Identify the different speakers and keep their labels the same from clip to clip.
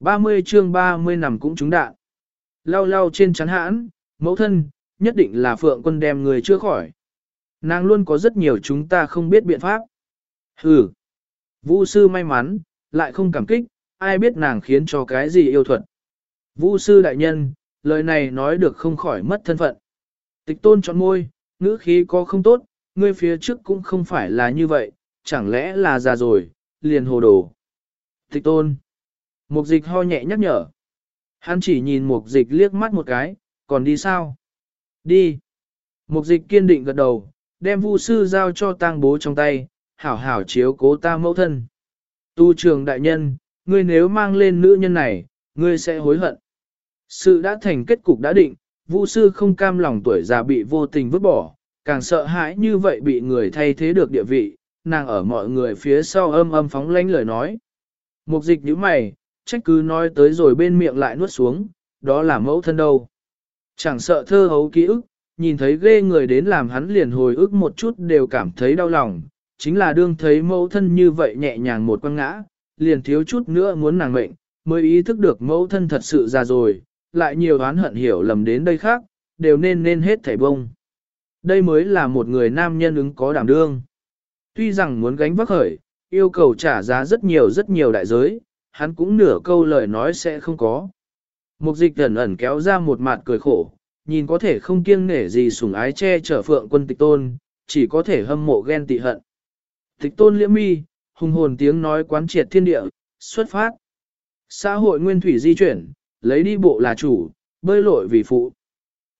Speaker 1: 30 chương 30 nằm cũng trúng đạn. Lau lau trên chắn hãn, mẫu thân, nhất định là phượng quân đem người chưa khỏi. Nàng luôn có rất nhiều chúng ta không biết biện pháp. Hừ. Vu sư may mắn, lại không cảm kích, ai biết nàng khiến cho cái gì yêu thuật. Vu sư đại nhân, lời này nói được không khỏi mất thân phận. Tịch tôn chọn môi, ngữ khí có không tốt, ngươi phía trước cũng không phải là như vậy, chẳng lẽ là già rồi, liền hồ đồ. Tịch tôn. Mục dịch ho nhẹ nhắc nhở. Hắn chỉ nhìn mục dịch liếc mắt một cái, còn đi sao? Đi. Mục dịch kiên định gật đầu, đem vu sư giao cho tang bố trong tay, hảo hảo chiếu cố ta mẫu thân. Tu trường đại nhân, ngươi nếu mang lên nữ nhân này, ngươi sẽ hối hận. Sự đã thành kết cục đã định, vu sư không cam lòng tuổi già bị vô tình vứt bỏ, càng sợ hãi như vậy bị người thay thế được địa vị, nàng ở mọi người phía sau âm âm phóng lánh lời nói. Mục dịch như mày, trách cứ nói tới rồi bên miệng lại nuốt xuống, đó là mẫu thân đâu. Chẳng sợ thơ hấu ký ức, nhìn thấy ghê người đến làm hắn liền hồi ức một chút đều cảm thấy đau lòng, chính là đương thấy mẫu thân như vậy nhẹ nhàng một quăng ngã, liền thiếu chút nữa muốn nàng mệnh, mới ý thức được mẫu thân thật sự già rồi, lại nhiều oán hận hiểu lầm đến đây khác, đều nên nên hết thảy bông. Đây mới là một người nam nhân ứng có đảm đương. Tuy rằng muốn gánh vác khởi, yêu cầu trả giá rất nhiều rất nhiều đại giới, hắn cũng nửa câu lời nói sẽ không có. Mục dịch ẩn ẩn kéo ra một mặt cười khổ, nhìn có thể không kiêng nể gì sủng ái che chở phượng quân tịch tôn, chỉ có thể hâm mộ ghen tị hận. Tịch tôn liễm mi, hùng hồn tiếng nói quán triệt thiên địa, xuất phát. Xã hội nguyên thủy di chuyển, lấy đi bộ là chủ, bơi lội vì phụ.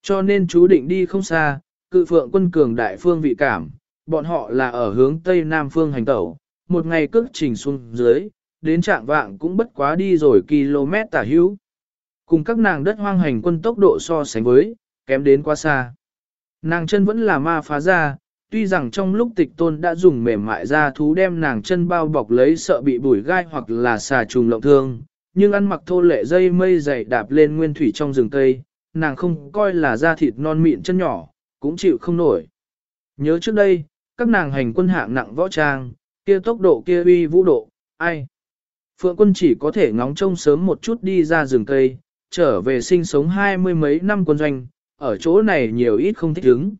Speaker 1: Cho nên chú định đi không xa, cự phượng quân cường đại phương vị cảm, bọn họ là ở hướng tây nam phương hành tẩu, một ngày cước trình xuống dưới, đến trạng vạng cũng bất quá đi rồi km tả hữu. Cùng các nàng đất hoang hành quân tốc độ so sánh với, kém đến quá xa. Nàng chân vẫn là ma phá ra, tuy rằng trong lúc tịch tôn đã dùng mềm mại ra thú đem nàng chân bao bọc lấy sợ bị bùi gai hoặc là xà trùng lộng thương, nhưng ăn mặc thô lệ dây mây dày đạp lên nguyên thủy trong rừng cây, nàng không coi là da thịt non mịn chân nhỏ, cũng chịu không nổi. Nhớ trước đây, các nàng hành quân hạng nặng võ trang, kia tốc độ kia uy vũ độ, ai? Phượng quân chỉ có thể ngóng trông sớm một chút đi ra rừng cây, trở về sinh sống hai mươi mấy năm quân doanh, ở chỗ này nhiều ít không thích ứng.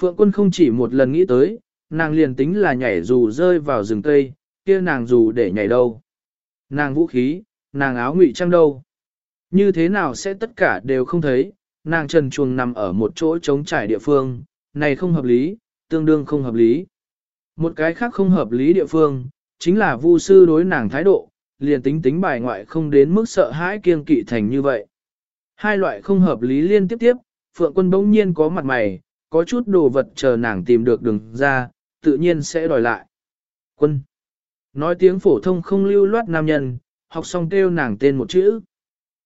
Speaker 1: Phượng quân không chỉ một lần nghĩ tới, nàng liền tính là nhảy dù rơi vào rừng cây, kia nàng dù để nhảy đâu. Nàng vũ khí, nàng áo ngụy trang đâu. Như thế nào sẽ tất cả đều không thấy, nàng trần chuồng nằm ở một chỗ trống trải địa phương, này không hợp lý, tương đương không hợp lý. Một cái khác không hợp lý địa phương, chính là vu sư đối nàng thái độ, liền tính tính bài ngoại không đến mức sợ hãi kiêng kỵ thành như vậy. Hai loại không hợp lý liên tiếp tiếp, Phượng quân bỗng nhiên có mặt mày, có chút đồ vật chờ nàng tìm được đường ra, tự nhiên sẽ đòi lại. Quân. Nói tiếng phổ thông không lưu loát nam nhân, học xong kêu nàng tên một chữ.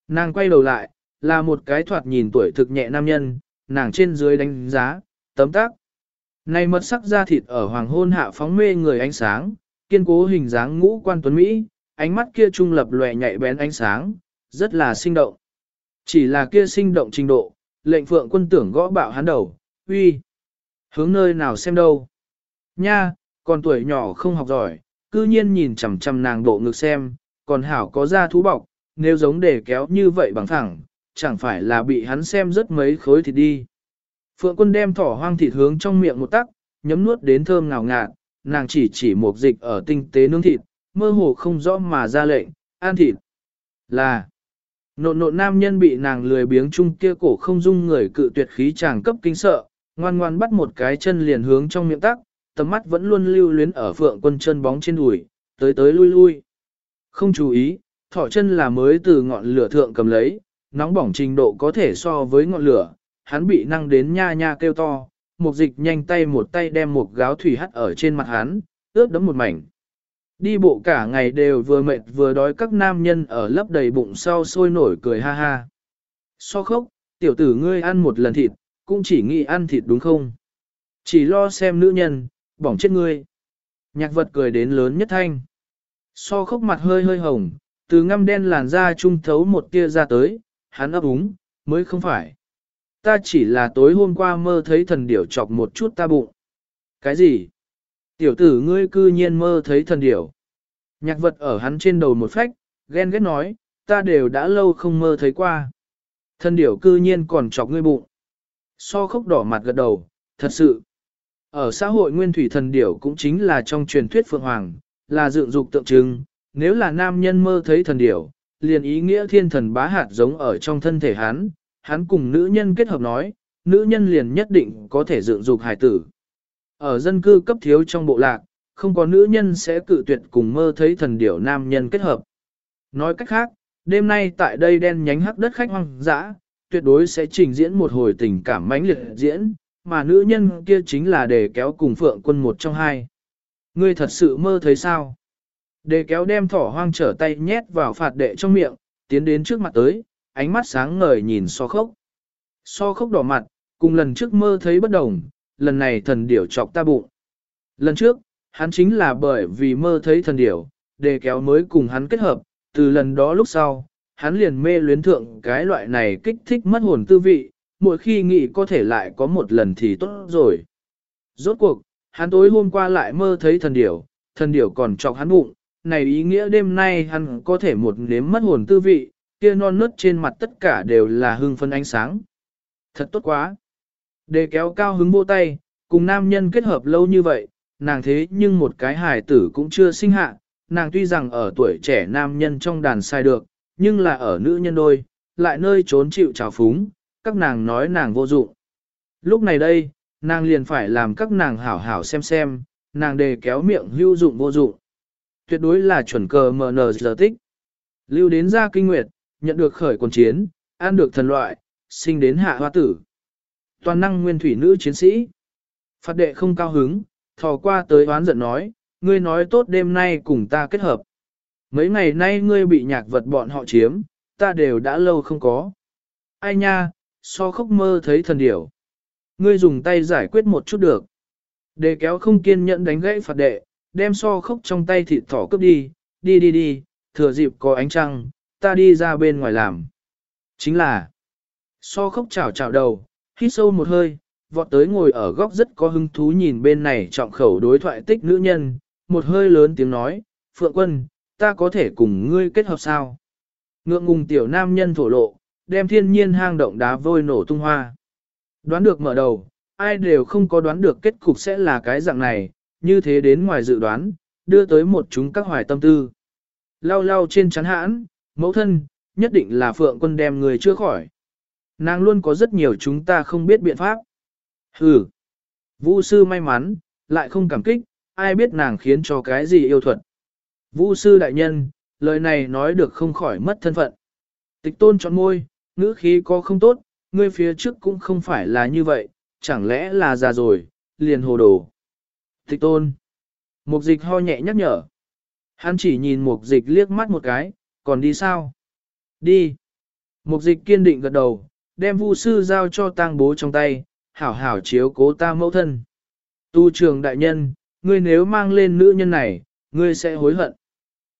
Speaker 1: Nàng quay đầu lại, là một cái thoạt nhìn tuổi thực nhẹ nam nhân, nàng trên dưới đánh giá, tấm tác. Này mật sắc da thịt ở hoàng hôn hạ phóng mê người ánh sáng, kiên cố hình dáng ngũ quan tuấn Mỹ, ánh mắt kia trung lập lòe nhạy bén ánh sáng, rất là sinh động. Chỉ là kia sinh động trình độ, lệnh phượng quân tưởng gõ bạo hắn đầu, uy, hướng nơi nào xem đâu. Nha, còn tuổi nhỏ không học giỏi, cư nhiên nhìn chằm chằm nàng độ ngực xem, còn hảo có da thú bọc, nếu giống để kéo như vậy bằng thẳng, chẳng phải là bị hắn xem rất mấy khối thịt đi. Phượng quân đem thỏ hoang thịt hướng trong miệng một tắc, nhấm nuốt đến thơm ngào ngạt, nàng chỉ chỉ một dịch ở tinh tế nướng thịt, mơ hồ không rõ mà ra lệnh, ăn thịt. Là, nộn nộn nam nhân bị nàng lười biếng chung kia cổ không dung người cự tuyệt khí chàng cấp kinh sợ, ngoan ngoan bắt một cái chân liền hướng trong miệng tắc, tầm mắt vẫn luôn lưu luyến ở phượng quân chân bóng trên đùi, tới tới lui lui. Không chú ý, thỏ chân là mới từ ngọn lửa thượng cầm lấy, nóng bỏng trình độ có thể so với ngọn lửa, hắn bị năng đến nha nha kêu to, một dịch nhanh tay một tay đem một gáo thủy hắt ở trên mặt hắn, ướt đấm một mảnh. Đi bộ cả ngày đều vừa mệt vừa đói các nam nhân ở lấp đầy bụng sau sôi nổi cười ha ha. So khốc, tiểu tử ngươi ăn một lần thịt, cũng chỉ nghĩ ăn thịt đúng không? Chỉ lo xem nữ nhân, bỏng chết ngươi. Nhạc vật cười đến lớn nhất thanh. So khốc mặt hơi hơi hồng, từ ngăm đen làn da trung thấu một tia ra tới, hắn ấp úng, mới không phải. Ta chỉ là tối hôm qua mơ thấy thần điểu chọc một chút ta bụng. Cái gì? Tiểu tử ngươi cư nhiên mơ thấy thần điểu. Nhạc vật ở hắn trên đầu một phách, ghen ghét nói, ta đều đã lâu không mơ thấy qua. Thần điểu cư nhiên còn chọc ngươi bụng. So khóc đỏ mặt gật đầu, thật sự. Ở xã hội nguyên thủy thần điểu cũng chính là trong truyền thuyết Phượng Hoàng, là dựng dục tượng trưng, nếu là nam nhân mơ thấy thần điểu, liền ý nghĩa thiên thần bá hạt giống ở trong thân thể hắn, hắn cùng nữ nhân kết hợp nói, nữ nhân liền nhất định có thể dựng dục hài tử. Ở dân cư cấp thiếu trong bộ lạc, không có nữ nhân sẽ cự tuyệt cùng mơ thấy thần điểu nam nhân kết hợp. Nói cách khác, đêm nay tại đây đen nhánh hắc đất khách hoang dã, tuyệt đối sẽ trình diễn một hồi tình cảm mãnh liệt diễn, mà nữ nhân kia chính là để kéo cùng phượng quân một trong hai. Ngươi thật sự mơ thấy sao? Đề kéo đem thỏ hoang trở tay nhét vào phạt đệ trong miệng, tiến đến trước mặt tới, ánh mắt sáng ngời nhìn so khốc. So khốc đỏ mặt, cùng lần trước mơ thấy bất đồng, lần này thần điểu chọc ta bụng. Lần trước, hắn chính là bởi vì mơ thấy thần điểu, đề kéo mới cùng hắn kết hợp, từ lần đó lúc sau, hắn liền mê luyến thượng cái loại này kích thích mất hồn tư vị, mỗi khi nghĩ có thể lại có một lần thì tốt rồi. Rốt cuộc, hắn tối hôm qua lại mơ thấy thần điểu, thần điểu còn chọc hắn bụng, này ý nghĩa đêm nay hắn có thể một nếm mất hồn tư vị, kia non nớt trên mặt tất cả đều là hương phân ánh sáng. Thật tốt quá. Đề kéo cao hứng vô tay, cùng nam nhân kết hợp lâu như vậy, nàng thế nhưng một cái hài tử cũng chưa sinh hạ, nàng tuy rằng ở tuổi trẻ nam nhân trong đàn sai được, nhưng là ở nữ nhân đôi, lại nơi trốn chịu trào phúng, các nàng nói nàng vô dụng. Lúc này đây, nàng liền phải làm các nàng hảo hảo xem xem, nàng đề kéo miệng hữu dụng vô dụng. Tuyệt đối là chuẩn cờ MN giờ tích. Lưu đến ra kinh nguyệt, nhận được khởi quân chiến, an được thần loại, sinh đến hạ hoa tử. Toàn năng nguyên thủy nữ chiến sĩ. Phát đệ không cao hứng, thò qua tới oán giận nói, ngươi nói tốt đêm nay cùng ta kết hợp. Mấy ngày nay ngươi bị nhạc vật bọn họ chiếm, ta đều đã lâu không có. Ai nha, so khóc mơ thấy thần điểu. Ngươi dùng tay giải quyết một chút được. Đề kéo không kiên nhẫn đánh gãy phạt đệ, đem so khóc trong tay thịt thỏ cướp đi, đi đi đi, thừa dịp có ánh trăng, ta đi ra bên ngoài làm. Chính là, so khóc chảo chảo đầu, hít sâu một hơi, vọt tới ngồi ở góc rất có hứng thú nhìn bên này trọng khẩu đối thoại tích nữ nhân, một hơi lớn tiếng nói, Phượng Quân, ta có thể cùng ngươi kết hợp sao? Ngượng ngùng tiểu nam nhân thổ lộ, đem thiên nhiên hang động đá vôi nổ tung hoa. Đoán được mở đầu, ai đều không có đoán được kết cục sẽ là cái dạng này, như thế đến ngoài dự đoán, đưa tới một chúng các hoài tâm tư. Lau lau trên chắn hãn, mẫu thân, nhất định là phượng quân đem người chưa khỏi. Nàng luôn có rất nhiều chúng ta không biết biện pháp. Hừ. Vu sư may mắn, lại không cảm kích, ai biết nàng khiến cho cái gì yêu thuật. Vu sư đại nhân, lời này nói được không khỏi mất thân phận. Tịch tôn chọn môi, ngữ khí có không tốt, ngươi phía trước cũng không phải là như vậy, chẳng lẽ là già rồi, liền hồ đồ. Tịch tôn. Mục dịch ho nhẹ nhắc nhở. Hắn chỉ nhìn mục dịch liếc mắt một cái, còn đi sao? Đi. Mục dịch kiên định gật đầu, đem vu sư giao cho tang bố trong tay, hảo hảo chiếu cố ta mẫu thân. Tu trường đại nhân, ngươi nếu mang lên nữ nhân này, ngươi sẽ hối hận.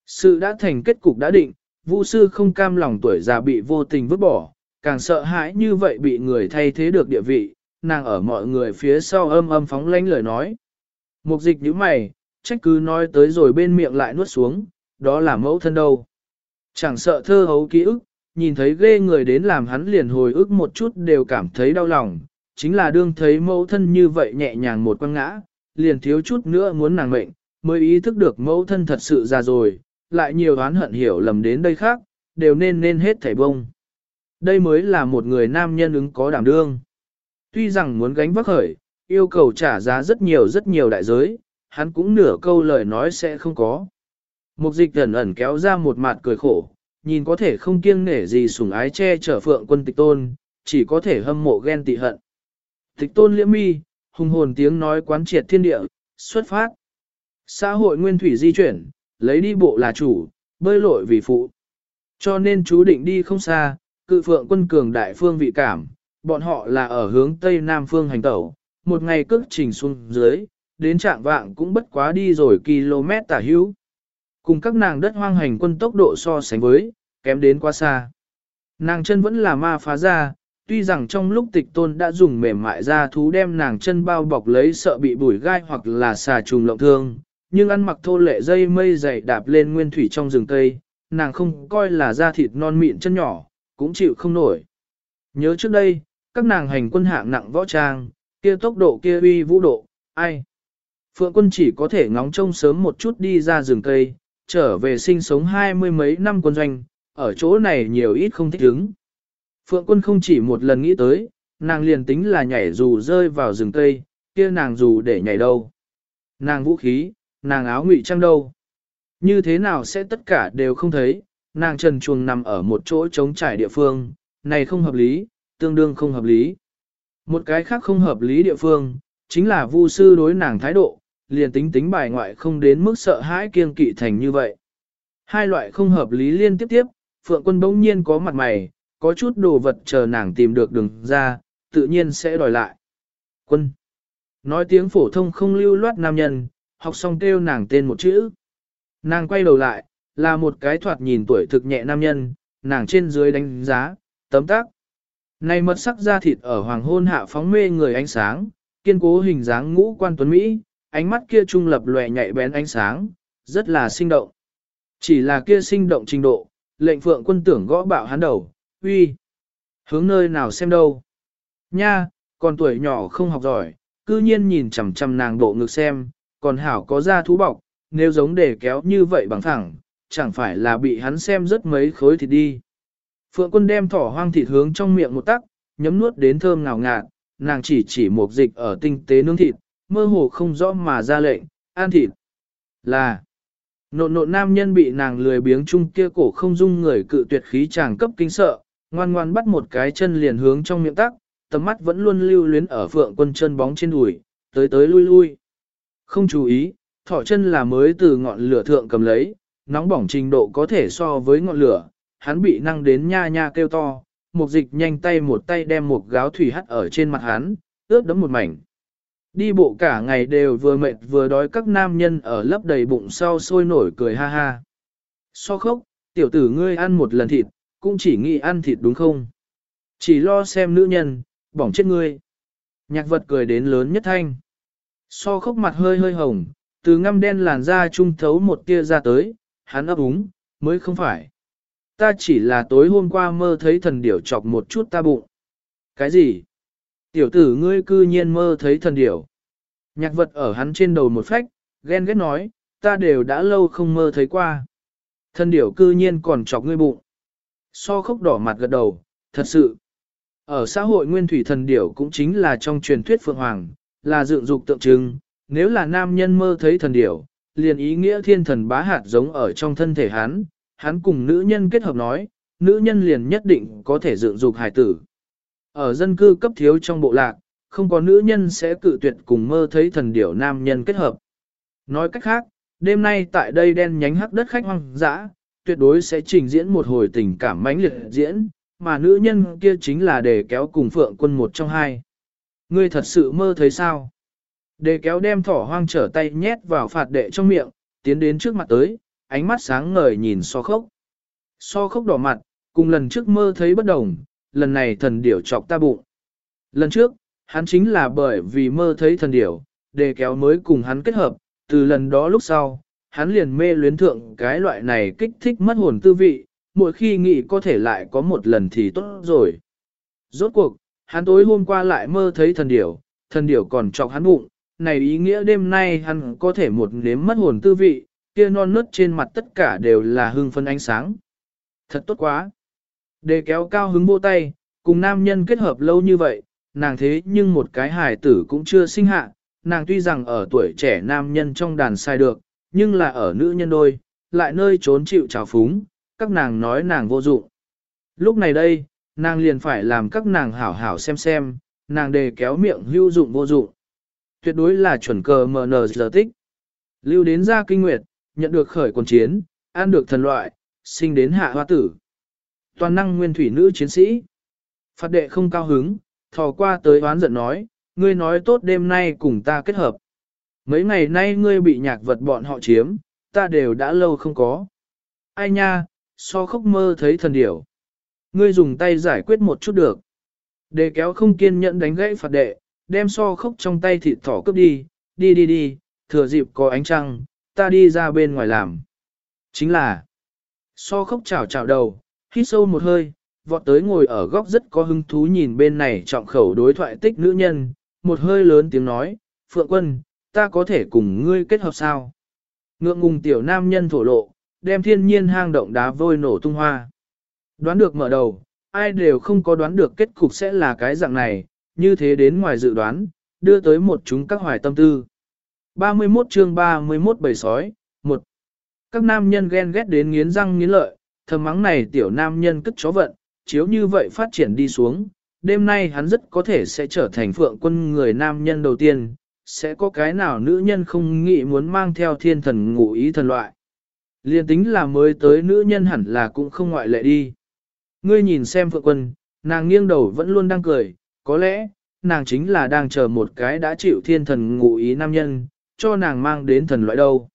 Speaker 1: Sự đã thành kết cục đã định, Vu sư không cam lòng tuổi già bị vô tình vứt bỏ, càng sợ hãi như vậy bị người thay thế được địa vị, nàng ở mọi người phía sau âm âm phóng lánh lời nói. Mục dịch như mày, trách cứ nói tới rồi bên miệng lại nuốt xuống, đó là mẫu thân đâu. Chẳng sợ thơ hấu ký ức, nhìn thấy ghê người đến làm hắn liền hồi ức một chút đều cảm thấy đau lòng, chính là đương thấy mẫu thân như vậy nhẹ nhàng một quăng ngã, liền thiếu chút nữa muốn nàng mệnh, mới ý thức được mẫu thân thật sự già rồi, lại nhiều oán hận hiểu lầm đến đây khác, đều nên nên hết thảy bông. Đây mới là một người nam nhân ứng có đảm đương. Tuy rằng muốn gánh vác khởi, yêu cầu trả giá rất nhiều rất nhiều đại giới, hắn cũng nửa câu lời nói sẽ không có. Mục dịch ẩn ẩn kéo ra một mặt cười khổ, nhìn có thể không kiêng nể gì sủng ái che chở phượng quân tịch tôn, chỉ có thể hâm mộ ghen tị hận. Tịch tôn liễm mi, hùng hồn tiếng nói quán triệt thiên địa, xuất phát. Xã hội nguyên thủy di chuyển, lấy đi bộ là chủ, bơi lội vì phụ. Cho nên chú định đi không xa, cự phượng quân cường đại phương vị cảm, bọn họ là ở hướng tây nam phương hành tẩu, một ngày cước trình xuống dưới, đến trạng vạng cũng bất quá đi rồi km tả hữu. Cùng các nàng đất hoang hành quân tốc độ so sánh với, kém đến quá xa. Nàng chân vẫn là ma phá ra, tuy rằng trong lúc tịch tôn đã dùng mềm mại ra thú đem nàng chân bao bọc lấy sợ bị bùi gai hoặc là xà trùng lộng thương, nhưng ăn mặc thô lệ dây mây dày đạp lên nguyên thủy trong rừng cây, nàng không coi là da thịt non mịn chân nhỏ, cũng chịu không nổi. Nhớ trước đây, các nàng hành quân hạng nặng võ trang, kia tốc độ kia uy vũ độ, ai? Phượng quân chỉ có thể ngóng trông sớm một chút đi ra rừng cây, trở về sinh sống hai mươi mấy năm quân doanh, ở chỗ này nhiều ít không thích ứng. Phượng quân không chỉ một lần nghĩ tới, nàng liền tính là nhảy dù rơi vào rừng cây, kia nàng dù để nhảy đâu. Nàng vũ khí, nàng áo ngụy trang đâu. Như thế nào sẽ tất cả đều không thấy, nàng trần chuồng nằm ở một chỗ trống trải địa phương, này không hợp lý, tương đương không hợp lý. Một cái khác không hợp lý địa phương, chính là vu sư đối nàng thái độ, liền tính tính bài ngoại không đến mức sợ hãi kiên kỵ thành như vậy. Hai loại không hợp lý liên tiếp tiếp, Phượng quân bỗng nhiên có mặt mày, có chút đồ vật chờ nàng tìm được đường ra, tự nhiên sẽ đòi lại. Quân. Nói tiếng phổ thông không lưu loát nam nhân, học xong kêu nàng tên một chữ. Nàng quay đầu lại, là một cái thoạt nhìn tuổi thực nhẹ nam nhân, nàng trên dưới đánh giá, tấm tác. Này mật sắc da thịt ở hoàng hôn hạ phóng mê người ánh sáng, kiên cố hình dáng ngũ quan tuấn Mỹ, ánh mắt kia trung lập lòe nhạy bén ánh sáng, rất là sinh động. Chỉ là kia sinh động trình độ, lệnh phượng quân tưởng gõ bạo hắn đầu, uy, hướng nơi nào xem đâu. Nha, còn tuổi nhỏ không học giỏi, cư nhiên nhìn chằm chằm nàng độ ngực xem, còn hảo có da thú bọc, nếu giống để kéo như vậy bằng thẳng, chẳng phải là bị hắn xem rất mấy khối thịt đi. Phượng quân đem thỏ hoang thịt hướng trong miệng một tắc, nhấm nuốt đến thơm ngào ngạt, nàng chỉ chỉ một dịch ở tinh tế nướng thịt, mơ hồ không rõ mà ra lệnh, An thịt. Là, nộn nộn nam nhân bị nàng lười biếng chung kia cổ không dung người cự tuyệt khí chàng cấp kinh sợ, ngoan ngoan bắt một cái chân liền hướng trong miệng tắc, tầm mắt vẫn luôn lưu luyến ở phượng quân chân bóng trên đùi, tới tới lui lui. Không chú ý, thỏ chân là mới từ ngọn lửa thượng cầm lấy, nóng bỏng trình độ có thể so với ngọn lửa, hắn bị năng đến nha nha kêu to, một dịch nhanh tay một tay đem một gáo thủy hắt ở trên mặt hắn, ướt đấm một mảnh. Đi bộ cả ngày đều vừa mệt vừa đói các nam nhân ở lấp đầy bụng sau sôi nổi cười ha ha. So khốc, tiểu tử ngươi ăn một lần thịt, cũng chỉ nghĩ ăn thịt đúng không? Chỉ lo xem nữ nhân, bỏng chết ngươi. Nhạc vật cười đến lớn nhất thanh. So khốc mặt hơi hơi hồng, từ ngăm đen làn da trung thấu một tia ra tới, hắn ấp úng, mới không phải. Ta chỉ là tối hôm qua mơ thấy thần điểu chọc một chút ta bụng. Cái gì? Tiểu tử ngươi cư nhiên mơ thấy thần điểu. Nhạc vật ở hắn trên đầu một phách, ghen ghét nói, ta đều đã lâu không mơ thấy qua. Thần điểu cư nhiên còn chọc ngươi bụng. So khóc đỏ mặt gật đầu, thật sự. Ở xã hội nguyên thủy thần điểu cũng chính là trong truyền thuyết Phượng Hoàng, là dựng dục tượng trưng, nếu là nam nhân mơ thấy thần điểu, liền ý nghĩa thiên thần bá hạt giống ở trong thân thể hắn, hắn cùng nữ nhân kết hợp nói, nữ nhân liền nhất định có thể dựng dục hài tử. Ở dân cư cấp thiếu trong bộ lạc, không có nữ nhân sẽ cự tuyệt cùng mơ thấy thần điểu nam nhân kết hợp. Nói cách khác, đêm nay tại đây đen nhánh hắc đất khách hoang dã, tuyệt đối sẽ trình diễn một hồi tình cảm mãnh liệt diễn, mà nữ nhân kia chính là để kéo cùng phượng quân một trong hai. Ngươi thật sự mơ thấy sao? Để kéo đem thỏ hoang trở tay nhét vào phạt đệ trong miệng, tiến đến trước mặt tới, ánh mắt sáng ngời nhìn so khốc. So khốc đỏ mặt, cùng lần trước mơ thấy bất đồng, lần này thần điểu chọc ta bụng. Lần trước, hắn chính là bởi vì mơ thấy thần điểu, đề kéo mới cùng hắn kết hợp, từ lần đó lúc sau, hắn liền mê luyến thượng cái loại này kích thích mất hồn tư vị, mỗi khi nghĩ có thể lại có một lần thì tốt rồi. Rốt cuộc, hắn tối hôm qua lại mơ thấy thần điểu, thần điểu còn chọc hắn bụng, này ý nghĩa đêm nay hắn có thể một nếm mất hồn tư vị, kia non nớt trên mặt tất cả đều là hương phân ánh sáng. Thật tốt quá. Đề kéo cao hứng vô tay, cùng nam nhân kết hợp lâu như vậy, nàng thế nhưng một cái hài tử cũng chưa sinh hạ, nàng tuy rằng ở tuổi trẻ nam nhân trong đàn sai được, nhưng là ở nữ nhân đôi, lại nơi trốn chịu trào phúng, các nàng nói nàng vô dụng. Lúc này đây, nàng liền phải làm các nàng hảo hảo xem xem, nàng đề kéo miệng hữu dụng vô dụng. Tuyệt đối là chuẩn cờ MN giờ tích. Lưu đến ra kinh nguyệt, nhận được khởi quần chiến, ăn được thần loại, sinh đến hạ hoa tử. Toàn năng nguyên thủy nữ chiến sĩ. Phát đệ không cao hứng, thò qua tới oán giận nói, ngươi nói tốt đêm nay cùng ta kết hợp. Mấy ngày nay ngươi bị nhạc vật bọn họ chiếm, ta đều đã lâu không có. Ai nha, so khóc mơ thấy thần điểu. Ngươi dùng tay giải quyết một chút được. Đề kéo không kiên nhẫn đánh gãy phạt đệ, đem so khóc trong tay thịt thỏ cướp đi, đi đi đi, thừa dịp có ánh trăng, ta đi ra bên ngoài làm. Chính là, So khóc chảo chảo đầu, hít sâu một hơi, vọt tới ngồi ở góc rất có hứng thú nhìn bên này trọng khẩu đối thoại tích nữ nhân, một hơi lớn tiếng nói, Phượng Quân, ta có thể cùng ngươi kết hợp sao? Ngượng ngùng tiểu nam nhân thổ lộ, đem thiên nhiên hang động đá vôi nổ tung hoa. Đoán được mở đầu, ai đều không có đoán được kết cục sẽ là cái dạng này, như thế đến ngoài dự đoán, đưa tới một chúng các hoài tâm tư. 31 chương 31 bầy sói, một Các nam nhân ghen ghét đến nghiến răng nghiến lợi, thầm mắng này tiểu nam nhân cất chó vận, chiếu như vậy phát triển đi xuống, đêm nay hắn rất có thể sẽ trở thành phượng quân người nam nhân đầu tiên, sẽ có cái nào nữ nhân không nghĩ muốn mang theo thiên thần ngụ ý thần loại. Liên tính là mới tới nữ nhân hẳn là cũng không ngoại lệ đi. Ngươi nhìn xem phượng quân, nàng nghiêng đầu vẫn luôn đang cười, có lẽ, nàng chính là đang chờ một cái đã chịu thiên thần ngụ ý nam nhân, cho nàng mang đến thần loại đâu.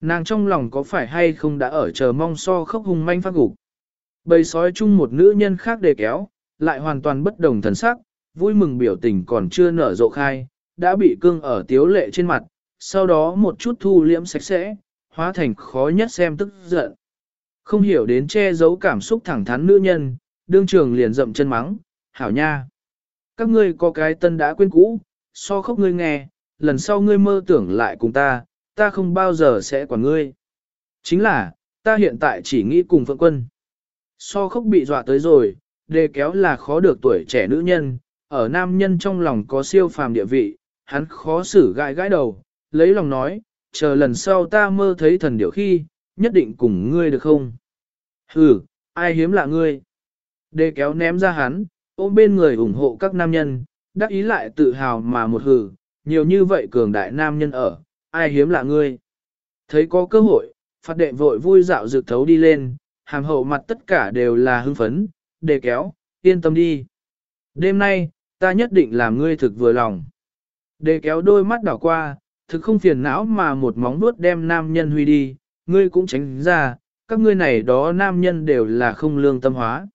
Speaker 1: Nàng trong lòng có phải hay không đã ở chờ mong so khóc hung manh phát gục. Bầy sói chung một nữ nhân khác đề kéo, lại hoàn toàn bất đồng thần sắc, vui mừng biểu tình còn chưa nở rộ khai, đã bị cương ở tiếu lệ trên mặt, sau đó một chút thu liễm sạch sẽ, hóa thành khó nhất xem tức giận. Không hiểu đến che giấu cảm xúc thẳng thắn nữ nhân, đương trường liền rậm chân mắng, hảo nha. Các ngươi có cái tân đã quên cũ, so khóc ngươi nghe, lần sau ngươi mơ tưởng lại cùng ta, ta không bao giờ sẽ quản ngươi. Chính là, ta hiện tại chỉ nghĩ cùng Phượng Quân. So khóc bị dọa tới rồi, đề kéo là khó được tuổi trẻ nữ nhân, ở nam nhân trong lòng có siêu phàm địa vị, hắn khó xử gãi gãi đầu, lấy lòng nói, chờ lần sau ta mơ thấy thần điều khi, nhất định cùng ngươi được không? Hừ, ai hiếm lạ ngươi? Đề kéo ném ra hắn, ôm bên người ủng hộ các nam nhân, đắc ý lại tự hào mà một hừ, nhiều như vậy cường đại nam nhân ở, ai hiếm lạ ngươi? Thấy có cơ hội, phạt đệ vội vui dạo dược thấu đi lên, hàm hậu mặt tất cả đều là hưng phấn, đề kéo, yên tâm đi. Đêm nay, ta nhất định làm ngươi thực vừa lòng. Đề kéo đôi mắt đảo qua, thực không phiền não mà một móng vuốt đem nam nhân huy đi, ngươi cũng tránh ra, các ngươi này đó nam nhân đều là không lương tâm hóa.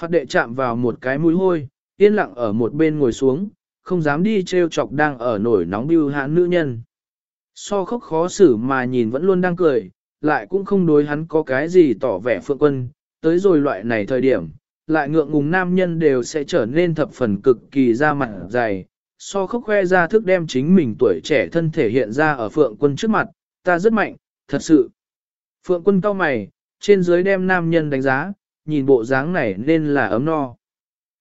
Speaker 1: Phát đệ chạm vào một cái mũi hôi, yên lặng ở một bên ngồi xuống, không dám đi treo chọc đang ở nổi nóng bưu hãn nữ nhân. So khóc khó xử mà nhìn vẫn luôn đang cười, lại cũng không đối hắn có cái gì tỏ vẻ phượng quân, tới rồi loại này thời điểm, lại ngượng ngùng nam nhân đều sẽ trở nên thập phần cực kỳ ra mặt dày, so khóc khoe ra thức đem chính mình tuổi trẻ thân thể hiện ra ở phượng quân trước mặt, ta rất mạnh, thật sự. Phượng quân cao mày, trên dưới đem nam nhân đánh giá, nhìn bộ dáng này nên là ấm no.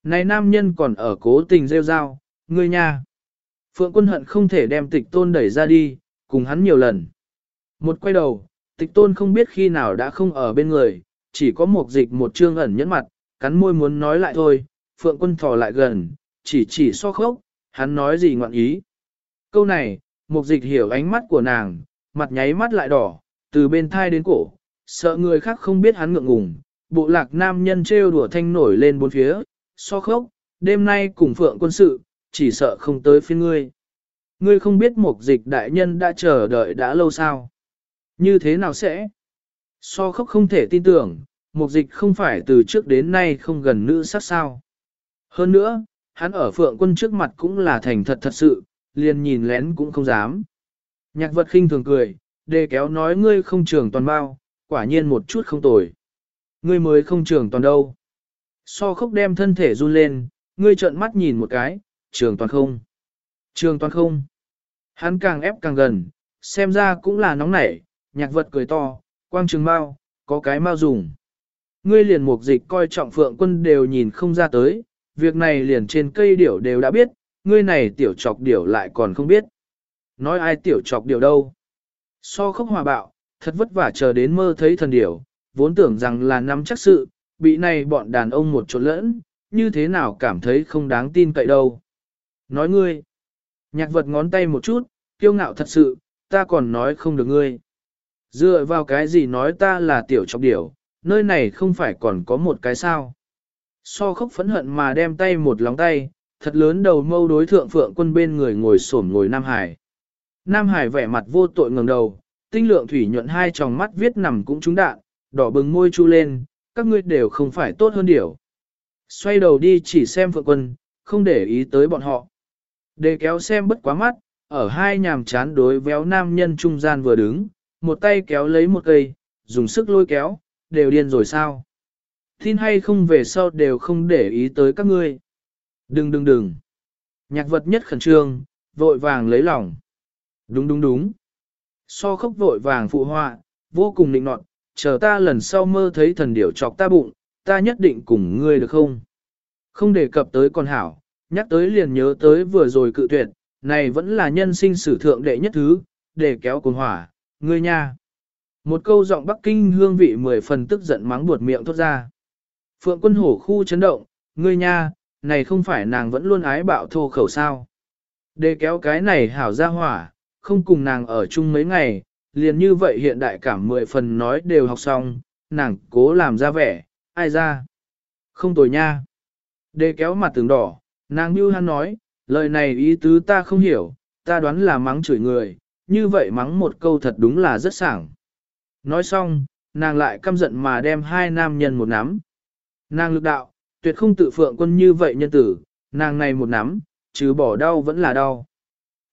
Speaker 1: Này nam nhân còn ở cố tình rêu rao, ngươi nha. Phượng quân hận không thể đem tịch tôn đẩy ra đi, cùng hắn nhiều lần. Một quay đầu, tịch tôn không biết khi nào đã không ở bên người, chỉ có một dịch một trương ẩn nhẫn mặt, cắn môi muốn nói lại thôi, phượng quân thò lại gần, chỉ chỉ so khốc, hắn nói gì ngoạn ý. Câu này, một dịch hiểu ánh mắt của nàng, mặt nháy mắt lại đỏ, từ bên thai đến cổ, sợ người khác không biết hắn ngượng ngùng, bộ lạc nam nhân trêu đùa thanh nổi lên bốn phía, so khốc, đêm nay cùng phượng quân sự, chỉ sợ không tới phiên ngươi. Ngươi không biết Mục dịch đại nhân đã chờ đợi đã lâu sao? Như thế nào sẽ? So khóc không thể tin tưởng, Mục dịch không phải từ trước đến nay không gần nữ sát sao. Hơn nữa, hắn ở phượng quân trước mặt cũng là thành thật thật sự, liền nhìn lén cũng không dám. Nhạc vật khinh thường cười, đề kéo nói ngươi không trường toàn bao, quả nhiên một chút không tồi. Ngươi mới không trường toàn đâu. So khóc đem thân thể run lên, ngươi trợn mắt nhìn một cái, trường toàn không. Trường toàn không. Hắn càng ép càng gần, xem ra cũng là nóng nảy, nhạc vật cười to, quang trường mau, có cái mau dùng. Ngươi liền mục dịch coi trọng phượng quân đều nhìn không ra tới, việc này liền trên cây điểu đều đã biết, ngươi này tiểu chọc điểu lại còn không biết. Nói ai tiểu chọc điểu đâu. So không hòa bạo, thật vất vả chờ đến mơ thấy thần điểu, vốn tưởng rằng là nắm chắc sự, bị này bọn đàn ông một chỗ lẫn, như thế nào cảm thấy không đáng tin cậy đâu. Nói ngươi, nhạc vật ngón tay một chút, kiêu ngạo thật sự, ta còn nói không được ngươi. Dựa vào cái gì nói ta là tiểu chọc điểu, nơi này không phải còn có một cái sao. So khóc phẫn hận mà đem tay một lóng tay, thật lớn đầu mâu đối thượng phượng quân bên người ngồi xổm ngồi Nam Hải. Nam Hải vẻ mặt vô tội ngẩng đầu, tinh lượng thủy nhuận hai tròng mắt viết nằm cũng trúng đạn, đỏ bừng môi chu lên, các ngươi đều không phải tốt hơn điểu. Xoay đầu đi chỉ xem phượng quân, không để ý tới bọn họ. Để kéo xem bất quá mắt, ở hai nhàm chán đối véo nam nhân trung gian vừa đứng, một tay kéo lấy một cây, dùng sức lôi kéo, đều điên rồi sao? Tin hay không về sau đều không để ý tới các ngươi. Đừng đừng đừng. Nhạc vật nhất khẩn trương, vội vàng lấy lòng. Đúng đúng đúng. So khóc vội vàng phụ họa, vô cùng định nọt, chờ ta lần sau mơ thấy thần điểu chọc ta bụng, ta nhất định cùng ngươi được không? Không đề cập tới con hảo, nhắc tới liền nhớ tới vừa rồi cự tuyệt, này vẫn là nhân sinh sử thượng đệ nhất thứ, để kéo cùng hỏa, ngươi nha. Một câu giọng Bắc Kinh hương vị mười phần tức giận mắng buột miệng thốt ra. Phượng quân hổ khu chấn động, ngươi nha, này không phải nàng vẫn luôn ái bạo thô khẩu sao. Để kéo cái này hảo ra hỏa, không cùng nàng ở chung mấy ngày, liền như vậy hiện đại cảm mười phần nói đều học xong, nàng cố làm ra vẻ, ai ra. Không tồi nha. Để kéo mặt tường đỏ, nàng bưu hắn nói, lời này ý tứ ta không hiểu, ta đoán là mắng chửi người, như vậy mắng một câu thật đúng là rất sảng. Nói xong, nàng lại căm giận mà đem hai nam nhân một nắm. Nàng lực đạo, tuyệt không tự phượng quân như vậy nhân tử, nàng này một nắm, chứ bỏ đau vẫn là đau.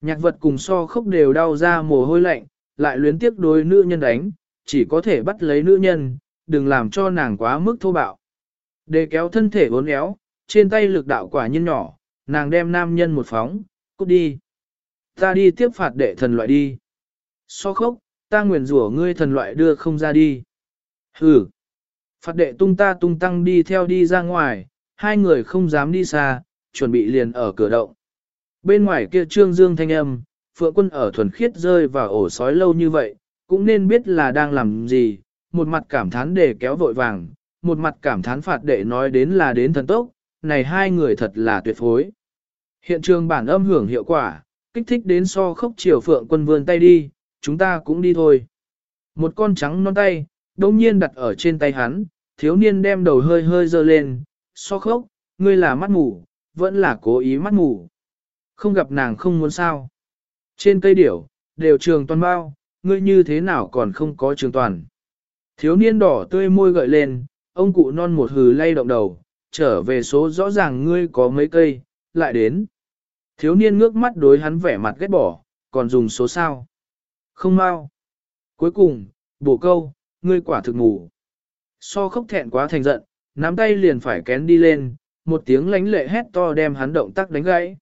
Speaker 1: Nhạc vật cùng so khóc đều đau ra mồ hôi lạnh, lại luyến tiếc đối nữ nhân đánh, chỉ có thể bắt lấy nữ nhân, đừng làm cho nàng quá mức thô bạo. Để kéo thân thể bốn éo, trên tay lực đạo quả nhiên nhỏ, nàng đem nam nhân một phóng, cút đi. Ta đi tiếp phạt đệ thần loại đi. So khốc, ta nguyền rủa ngươi thần loại đưa không ra đi. Hừ. Phạt đệ tung ta tung tăng đi theo đi ra ngoài, hai người không dám đi xa, chuẩn bị liền ở cửa động. Bên ngoài kia trương dương thanh âm, phượng quân ở thuần khiết rơi vào ổ sói lâu như vậy, cũng nên biết là đang làm gì, một mặt cảm thán để kéo vội vàng, một mặt cảm thán phạt đệ nói đến là đến thần tốc, này hai người thật là tuyệt phối. Hiện trường bản âm hưởng hiệu quả, kích thích đến so khốc chiều phượng quân vươn tay đi, chúng ta cũng đi thôi. Một con trắng non tay, đông nhiên đặt ở trên tay hắn, thiếu niên đem đầu hơi hơi dơ lên, so khốc, ngươi là mắt ngủ vẫn là cố ý mắt ngủ Không gặp nàng không muốn sao. Trên cây điểu, đều trường toàn bao, ngươi như thế nào còn không có trường toàn. Thiếu niên đỏ tươi môi gợi lên, ông cụ non một hừ lay động đầu, trở về số rõ ràng ngươi có mấy cây, lại đến. Thiếu niên ngước mắt đối hắn vẻ mặt ghét bỏ, còn dùng số sao. Không mau. Cuối cùng, bổ câu, ngươi quả thực ngủ. So khóc thẹn quá thành giận, nắm tay liền phải kén đi lên, một tiếng lánh lệ hét to đem hắn động tác đánh gãy.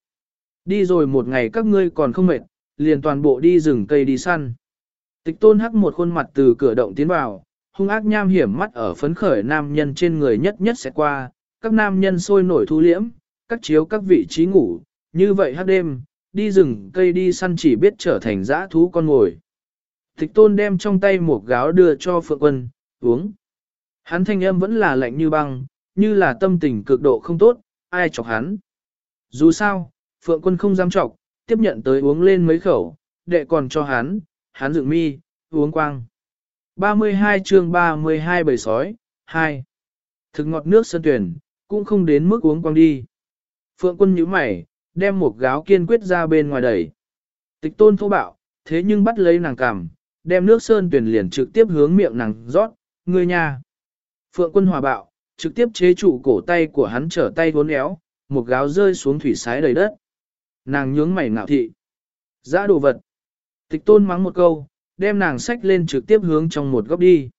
Speaker 1: Đi rồi một ngày các ngươi còn không mệt, liền toàn bộ đi rừng cây đi săn. Tịch tôn hắc một khuôn mặt từ cửa động tiến vào, hung ác nham hiểm mắt ở phấn khởi nam nhân trên người nhất nhất sẽ qua, các nam nhân sôi nổi thu liễm, các chiếu các vị trí ngủ, như vậy hát đêm, đi rừng cây đi săn chỉ biết trở thành dã thú con ngồi. Tịch tôn đem trong tay một gáo đưa cho phượng quân, uống. Hắn thanh âm vẫn là lạnh như băng, như là tâm tình cực độ không tốt, ai chọc hắn. Dù sao, phượng quân không dám chọc, tiếp nhận tới uống lên mấy khẩu, đệ còn cho hắn, hắn dựng mi, uống quang. 32 chương 32 bầy sói, 2. Thực ngọt nước sơn tuyển, cũng không đến mức uống quang đi. Phượng quân nhíu mày, đem một gáo kiên quyết ra bên ngoài đẩy. Tịch tôn thô bạo, thế nhưng bắt lấy nàng cằm, đem nước sơn tuyển liền trực tiếp hướng miệng nàng rót, ngươi nhà. Phượng quân hòa bạo, trực tiếp chế trụ cổ tay của hắn trở tay vốn éo, một gáo rơi xuống thủy sái đầy đất. Nàng nhướng mày ngạo thị. Giã đồ vật. Tịch tôn mắng một câu, đem nàng xách lên trực tiếp hướng trong một góc đi.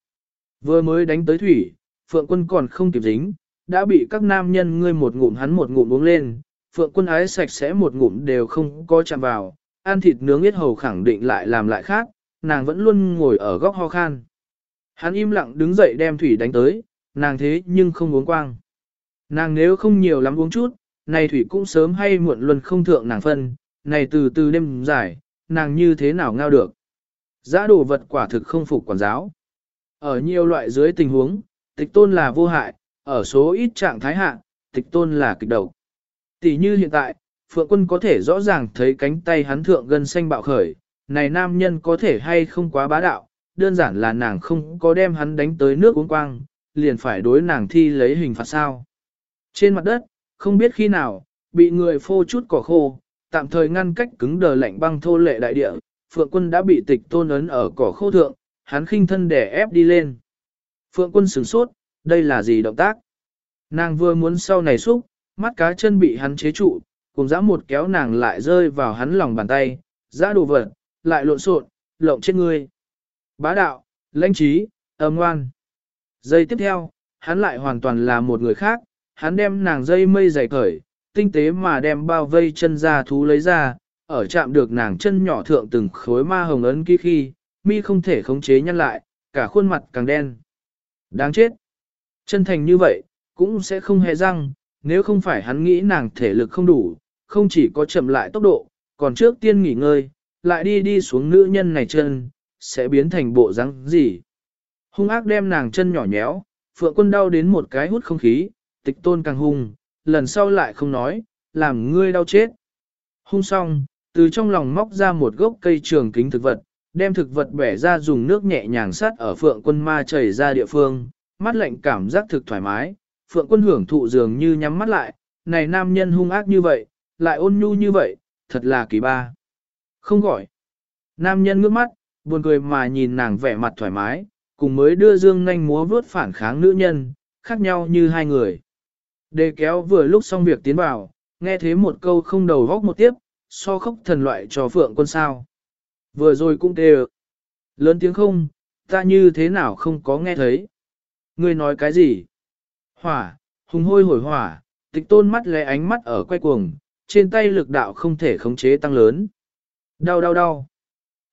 Speaker 1: Vừa mới đánh tới thủy, Phượng quân còn không kịp dính, đã bị các nam nhân ngươi một ngụm hắn một ngụm uống lên, Phượng quân ái sạch sẽ một ngụm đều không có chạm vào, ăn thịt nướng yết hầu khẳng định lại làm lại khác, nàng vẫn luôn ngồi ở góc ho khan. Hắn im lặng đứng dậy đem thủy đánh tới, nàng thế nhưng không uống quang. Nàng nếu không nhiều lắm uống chút, này thủy cũng sớm hay muộn luôn không thượng nàng phân, này từ từ đêm dài, nàng như thế nào ngao được. Giá đồ vật quả thực không phục quản giáo. Ở nhiều loại dưới tình huống, tịch tôn là vô hại, ở số ít trạng thái hạ, tịch tôn là kịch độc. Tỷ như hiện tại, Phượng quân có thể rõ ràng thấy cánh tay hắn thượng gân xanh bạo khởi, này nam nhân có thể hay không quá bá đạo, đơn giản là nàng không có đem hắn đánh tới nước uống quang, liền phải đối nàng thi lấy hình phạt sao. Trên mặt đất, không biết khi nào, bị người phô chút cỏ khô, tạm thời ngăn cách cứng đờ lạnh băng thô lệ đại địa, Phượng quân đã bị tịch tôn ấn ở cỏ khô thượng, hắn khinh thân đè ép đi lên. Phượng quân sửng sốt, đây là gì động tác? Nàng vừa muốn sau này xúc, mắt cá chân bị hắn chế trụ, cùng dã một kéo nàng lại rơi vào hắn lòng bàn tay, dã đồ vật, lại lộn xộn, lộng chết ngươi. Bá đạo, lãnh trí, âm ngoan. Giây tiếp theo, hắn lại hoàn toàn là một người khác, hắn đem nàng dây mây dày cởi, tinh tế mà đem bao vây chân ra thú lấy ra, ở chạm được nàng chân nhỏ thượng từng khối ma hồng ấn kia khi, mi không thể khống chế nhăn lại, cả khuôn mặt càng đen. Đáng chết! Chân thành như vậy, cũng sẽ không hề răng, nếu không phải hắn nghĩ nàng thể lực không đủ, không chỉ có chậm lại tốc độ, còn trước tiên nghỉ ngơi, lại đi đi xuống nữ nhân này chân, sẽ biến thành bộ răng gì. Hung ác đem nàng chân nhỏ nhéo, phượng quân đau đến một cái hút không khí, tịch tôn càng hung, lần sau lại không nói, làm ngươi đau chết. Hung xong, từ trong lòng móc ra một gốc cây trường kính thực vật, đem thực vật bẻ ra dùng nước nhẹ nhàng sát ở phượng quân ma chảy ra địa phương, mắt lạnh cảm giác thực thoải mái, phượng quân hưởng thụ dường như nhắm mắt lại, này nam nhân hung ác như vậy, lại ôn nhu như vậy, thật là kỳ ba. Không gọi. Nam nhân ngước mắt, buồn cười mà nhìn nàng vẻ mặt thoải mái, cùng mới đưa dương nhanh múa vớt phản kháng nữ nhân, khác nhau như hai người. Đề kéo vừa lúc xong việc tiến vào, nghe thế một câu không đầu góc một tiếp, so khóc thần loại cho phượng quân sao. Vừa rồi cũng tê Lớn tiếng không, ta như thế nào không có nghe thấy. Ngươi nói cái gì? Hỏa, hùng hôi hồi hỏa, tịch tôn mắt lé ánh mắt ở quay cuồng, trên tay lực đạo không thể khống chế tăng lớn. Đau đau đau.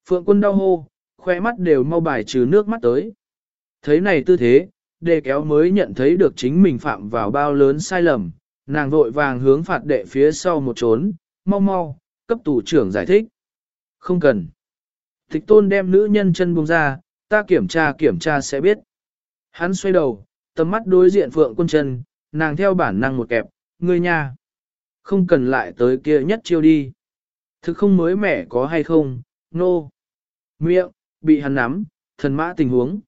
Speaker 1: Phượng quân đau hô, khoe mắt đều mau bài trừ nước mắt tới. Thấy này tư thế, đề kéo mới nhận thấy được chính mình phạm vào bao lớn sai lầm, nàng vội vàng hướng phạt đệ phía sau một trốn, mau mau, cấp tù trưởng giải thích. Không cần. Tịch tôn đem nữ nhân chân buông ra, ta kiểm tra kiểm tra sẽ biết. Hắn xoay đầu, tầm mắt đối diện phượng quân chân, nàng theo bản năng một kẹp, ngươi nha. Không cần lại tới kia nhất chiêu đi. Thực không mới mẻ có hay không, nô. No. Miệng, bị hắn nắm, thần mã tình huống.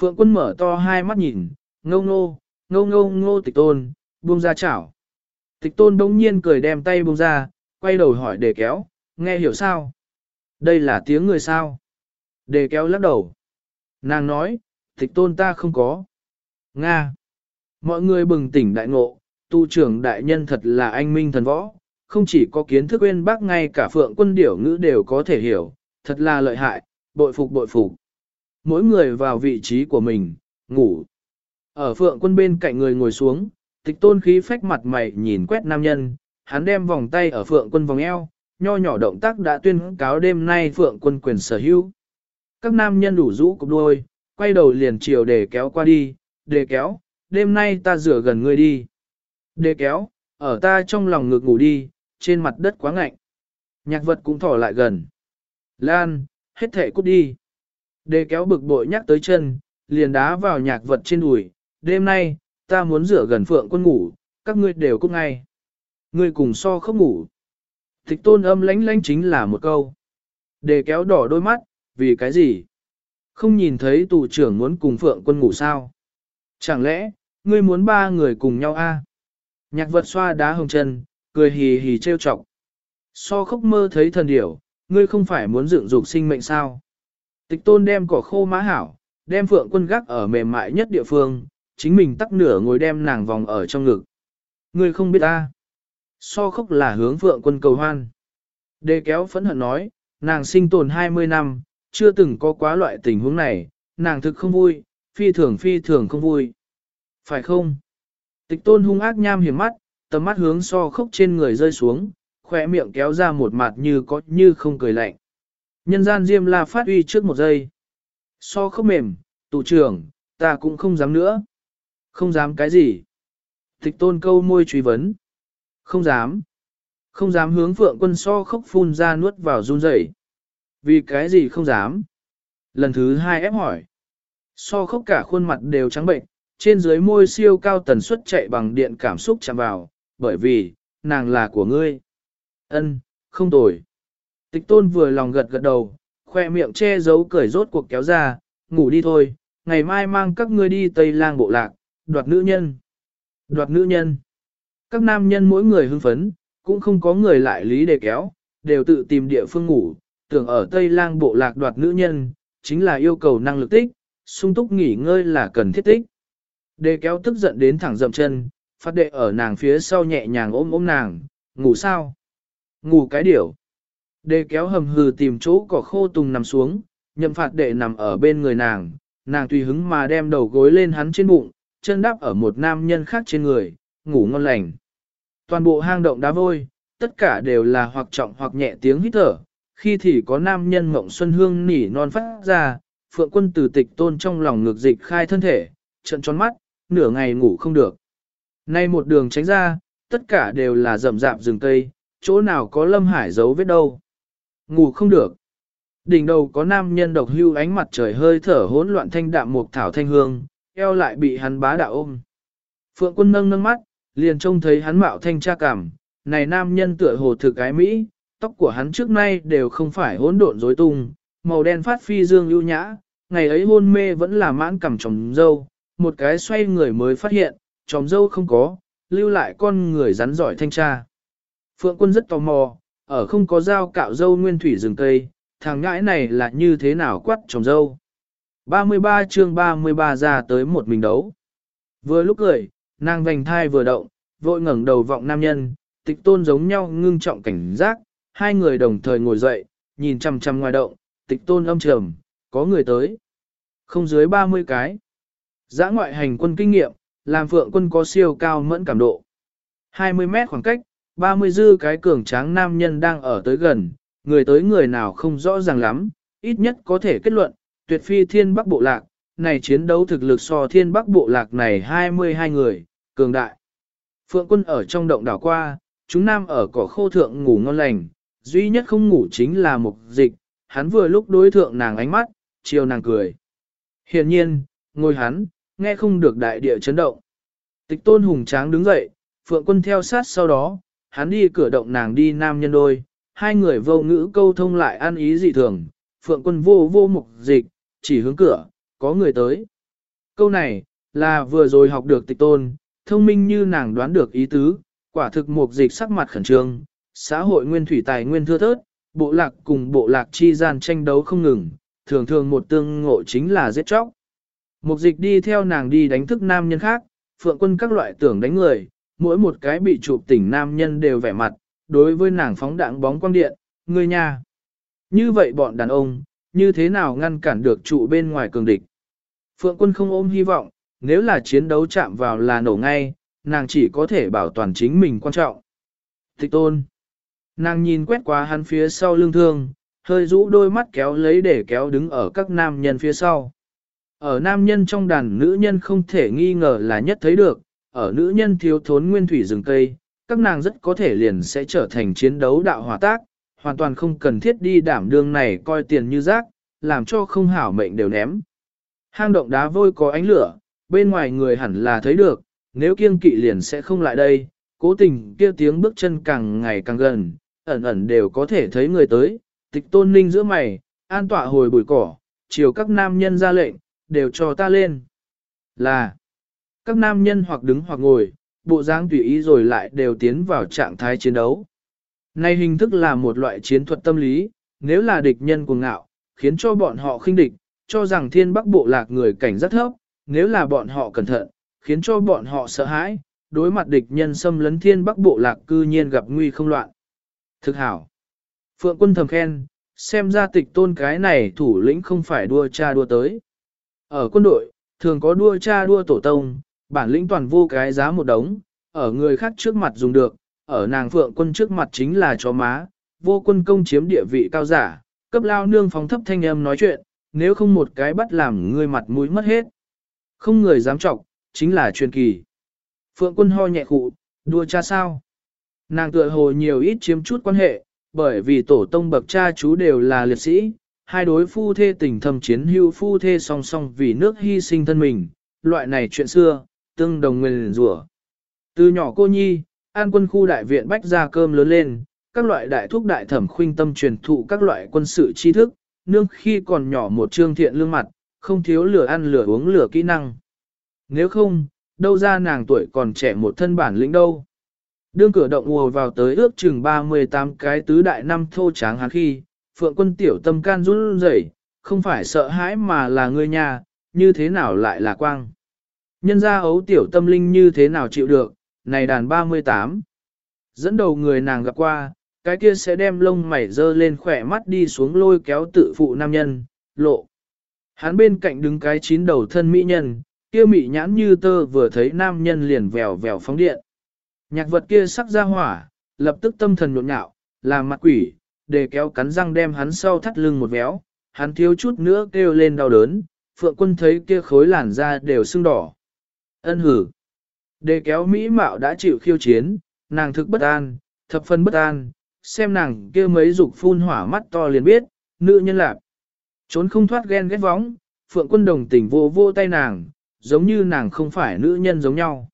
Speaker 1: Phượng quân mở to hai mắt nhìn, ngâu ngô, ngâu ngô ngô tịch tôn, buông ra chảo. Tịch tôn đông nhiên cười đem tay buông ra, quay đầu hỏi đề kéo, nghe hiểu sao? Đây là tiếng người sao? Đề kéo lắc đầu. Nàng nói, tịch tôn ta không có. Nga. Mọi người bừng tỉnh đại ngộ, tu trưởng đại nhân thật là anh minh thần võ, không chỉ có kiến thức bên bác ngay cả phượng quân điểu ngữ đều có thể hiểu, thật là lợi hại, bội phục bội phục. Mỗi người vào vị trí của mình, ngủ. Ở phượng quân bên cạnh người ngồi xuống, tịch tôn khí phách mặt mày nhìn quét nam nhân, hắn đem vòng tay ở phượng quân vòng eo, nho nhỏ động tác đã tuyên cáo đêm nay phượng quân quyền sở hữu. Các nam nhân đủ rũ cục đôi, quay đầu liền chiều để kéo qua đi, Đề kéo, đêm nay ta rửa gần ngươi đi. Đề kéo, ở ta trong lòng ngực ngủ đi, trên mặt đất quá ngạnh. Nhạc vật cũng thỏ lại gần. Lan, hết thể cút đi. Đề kéo bực bội nhắc tới chân, liền đá vào nhạc vật trên đùi. Đêm nay, ta muốn rửa gần phượng quân ngủ, các ngươi đều cút ngay. Ngươi cùng so không ngủ. Tịch tôn âm lánh lánh chính là một câu. Đề kéo đỏ đôi mắt, vì cái gì? Không nhìn thấy tù trưởng muốn cùng phượng quân ngủ sao? Chẳng lẽ, ngươi muốn ba người cùng nhau a? Nhạc vật xoa đá hồng chân, cười hì hì trêu chọc. So khóc mơ thấy thần điểu, ngươi không phải muốn dựng dục sinh mệnh sao? Tịch tôn đem cỏ khô má hảo, đem phượng quân gác ở mềm mại nhất địa phương, chính mình tắc nửa ngồi đem nàng vòng ở trong ngực. Ngươi không biết ta. So khóc là hướng phượng quân cầu hoan. Đề kéo phẫn hận nói, nàng sinh tồn 20 năm, chưa từng có quá loại tình huống này, nàng thực không vui, phi thường phi thường không vui. Phải không? Tịch tôn hung ác nham hiểm mắt, tầm mắt hướng so khốc trên người rơi xuống, khỏe miệng kéo ra một mặt như có như không cười lạnh. Nhân gian diêm la phát uy trước một giây. So khóc mềm, tù trưởng, ta cũng không dám nữa. Không dám cái gì? Tịch tôn câu môi truy vấn. Không dám. Không dám hướng phượng quân so khốc phun ra nuốt vào run rẩy. Vì cái gì không dám? Lần thứ hai ép hỏi. So khóc cả khuôn mặt đều trắng bệnh, trên dưới môi siêu cao tần suất chạy bằng điện cảm xúc chạm vào, bởi vì, nàng là của ngươi. Ân, không tồi. Tịch tôn vừa lòng gật gật đầu, khoe miệng che giấu cười rốt cuộc kéo ra, ngủ đi thôi, ngày mai mang các ngươi đi Tây lang bộ lạc, đoạt nữ nhân. Đoạt nữ nhân. Các nam nhân mỗi người hưng phấn, cũng không có người lại lý để kéo, đều tự tìm địa phương ngủ, tưởng ở Tây lang bộ lạc đoạt nữ nhân, chính là yêu cầu năng lực tích, sung túc nghỉ ngơi là cần thiết tích. Đề kéo tức giận đến thẳng dậm chân, phát đệ ở nàng phía sau nhẹ nhàng ôm ôm nàng, ngủ sao? Ngủ cái điểu. Đề kéo hầm hừ tìm chỗ cỏ khô tùng nằm xuống, nhậm phạt đệ nằm ở bên người nàng, nàng tùy hứng mà đem đầu gối lên hắn trên bụng, chân đắp ở một nam nhân khác trên người, ngủ ngon lành. Toàn bộ hang động đá vôi, tất cả đều là hoặc trọng hoặc nhẹ tiếng hít thở, khi thì có nam nhân mộng xuân hương nỉ non phát ra, phượng quân từ tịch tôn trong lòng ngược dịch khai thân thể, trận tròn mắt, nửa ngày ngủ không được. Nay một đường tránh ra, tất cả đều là rậm rạp rừng cây, chỗ nào có lâm hải giấu vết đâu. Ngủ không được. Đỉnh đầu có nam nhân độc hưu ánh mặt trời hơi thở hỗn loạn thanh đạm mục thảo thanh hương, eo lại bị hắn bá đạo ôm. Phượng quân nâng nâng mắt, liền trông thấy hắn mạo thanh tra cảm, này nam nhân tựa hồ thực cái Mỹ, tóc của hắn trước nay đều không phải hỗn độn rối tung, màu đen phát phi dương ưu nhã, ngày ấy hôn mê vẫn là mãn cằm chồng dâu, một cái xoay người mới phát hiện, chồng dâu không có, lưu lại con người rắn giỏi thanh tra. Phượng quân rất tò mò, ở không có dao cạo dâu nguyên thủy rừng cây, thằng ngãi này là như thế nào quắt chồng dâu. 33 chương 33 ra tới một mình đấu. Vừa lúc cười, nàng vành thai vừa động, vội ngẩng đầu vọng nam nhân, tịch tôn giống nhau ngưng trọng cảnh giác, hai người đồng thời ngồi dậy, nhìn chằm chằm ngoài động, tịch tôn âm trầm, có người tới. Không dưới 30 cái. Giã ngoại hành quân kinh nghiệm, làm phượng quân có siêu cao mẫn cảm độ. 20 mét khoảng cách, 30 dư cái cường tráng nam nhân đang ở tới gần, người tới người nào không rõ ràng lắm, ít nhất có thể kết luận, tuyệt phi thiên bắc bộ lạc, này chiến đấu thực lực so thiên bắc bộ lạc này 22 người, cường đại. Phượng quân ở trong động đảo qua, chúng nam ở cỏ khô thượng ngủ ngon lành, duy nhất không ngủ chính là mục dịch, hắn vừa lúc đối thượng nàng ánh mắt, chiều nàng cười. hiển nhiên, ngồi hắn, nghe không được đại địa chấn động. Tịch tôn hùng tráng đứng dậy, phượng quân theo sát sau đó, hắn đi cửa động nàng đi nam nhân đôi, hai người vô ngữ câu thông lại ăn ý dị thường, phượng quân vô vô mục dịch, chỉ hướng cửa, có người tới. Câu này, là vừa rồi học được tịch tôn, thông minh như nàng đoán được ý tứ, quả thực mục dịch sắc mặt khẩn trương, xã hội nguyên thủy tài nguyên thưa thớt, bộ lạc cùng bộ lạc chi gian tranh đấu không ngừng, thường thường một tương ngộ chính là giết chóc. Mục dịch đi theo nàng đi đánh thức nam nhân khác, phượng quân các loại tưởng đánh người, mỗi một cái bị chụp tỉnh nam nhân đều vẻ mặt, đối với nàng phóng đạn bóng quang điện, người nhà. Như vậy bọn đàn ông, như thế nào ngăn cản được trụ bên ngoài cường địch. Phượng quân không ôm hy vọng, nếu là chiến đấu chạm vào là nổ ngay, nàng chỉ có thể bảo toàn chính mình quan trọng. Tịch tôn. Nàng nhìn quét qua hắn phía sau lưng thương, hơi rũ đôi mắt kéo lấy để kéo đứng ở các nam nhân phía sau. Ở nam nhân trong đàn nữ nhân không thể nghi ngờ là nhất thấy được, ở nữ nhân thiếu thốn nguyên thủy rừng cây, các nàng rất có thể liền sẽ trở thành chiến đấu đạo hỏa tác, hoàn toàn không cần thiết đi đảm đương này coi tiền như rác, làm cho không hảo mệnh đều ném. Hang động đá vôi có ánh lửa, bên ngoài người hẳn là thấy được, nếu kiêng kỵ liền sẽ không lại đây, cố tình kia tiếng bước chân càng ngày càng gần, ẩn ẩn đều có thể thấy người tới, tịch tôn ninh giữa mày, an tọa hồi bụi cỏ, chiều các nam nhân ra lệnh, đều cho ta lên. Là, các nam nhân hoặc đứng hoặc ngồi, bộ dáng tùy ý rồi lại đều tiến vào trạng thái chiến đấu. Này hình thức là một loại chiến thuật tâm lý, nếu là địch nhân cuồng ngạo, khiến cho bọn họ khinh địch, cho rằng thiên bắc bộ lạc người cảnh rất thấp, nếu là bọn họ cẩn thận, khiến cho bọn họ sợ hãi, đối mặt địch nhân xâm lấn thiên bắc bộ lạc cư nhiên gặp nguy không loạn. Thực hảo. Phượng quân thầm khen, xem ra tịch tôn cái này thủ lĩnh không phải đua cha đua tới. Ở quân đội, thường có đua cha đua tổ tông, bản lĩnh toàn vô cái giá một đống, ở người khác trước mặt dùng được, ở nàng phượng quân trước mặt chính là chó má, vô quân công chiếm địa vị cao giả, cấp lao nương phóng thấp thanh âm nói chuyện, nếu không một cái bắt làm người mặt mũi mất hết. Không người dám trọng, chính là truyền kỳ. Phượng quân ho nhẹ khụ, đua cha sao? Nàng tựa hồ nhiều ít chiếm chút quan hệ, bởi vì tổ tông bậc cha chú đều là liệt sĩ, hai đối phu thê tình thầm chiến hữu phu thê song song vì nước hy sinh thân mình, loại này chuyện xưa, tương đồng nguyên rủa. Từ nhỏ cô nhi, an quân khu đại viện bách ra cơm lớn lên, các loại đại thuốc đại thẩm khuynh tâm truyền thụ các loại quân sự tri thức, nương khi còn nhỏ một trương thiện lương mặt, không thiếu lửa ăn lửa uống lửa kỹ năng. Nếu không, đâu ra nàng tuổi còn trẻ một thân bản lĩnh đâu. Đương cửa động ùa vào tới ước chừng 38 cái tứ đại năm thô tráng hắn khi, phượng quân tiểu tâm can run rẩy, không phải sợ hãi mà là người nhà, như thế nào lại là quang. Nhân ra ấu tiểu tâm linh như thế nào chịu được, này đàn 38. Dẫn đầu người nàng gặp qua, cái kia sẽ đem lông mảy dơ lên khỏe mắt đi xuống lôi kéo tự phụ nam nhân, lộ. Hắn bên cạnh đứng cái chín đầu thân mỹ nhân, kia mị nhãn như tơ vừa thấy nam nhân liền vèo vèo phóng điện. Nhạc vật kia sắc ra hỏa, lập tức tâm thần nhộn nhạo, làm mặt quỷ, để kéo cắn răng đem hắn sau thắt lưng một véo, hắn thiếu chút nữa kêu lên đau đớn, phượng quân thấy kia khối làn da đều sưng đỏ. Ân hử. Đề kéo mỹ mạo đã chịu khiêu chiến, nàng thực bất an, thập phân bất an, xem nàng kia mấy dục phun hỏa mắt to liền biết, nữ nhân lạc. Trốn không thoát ghen ghét vóng, phượng quân đồng tình vô vô tay nàng, giống như nàng không phải nữ nhân giống nhau.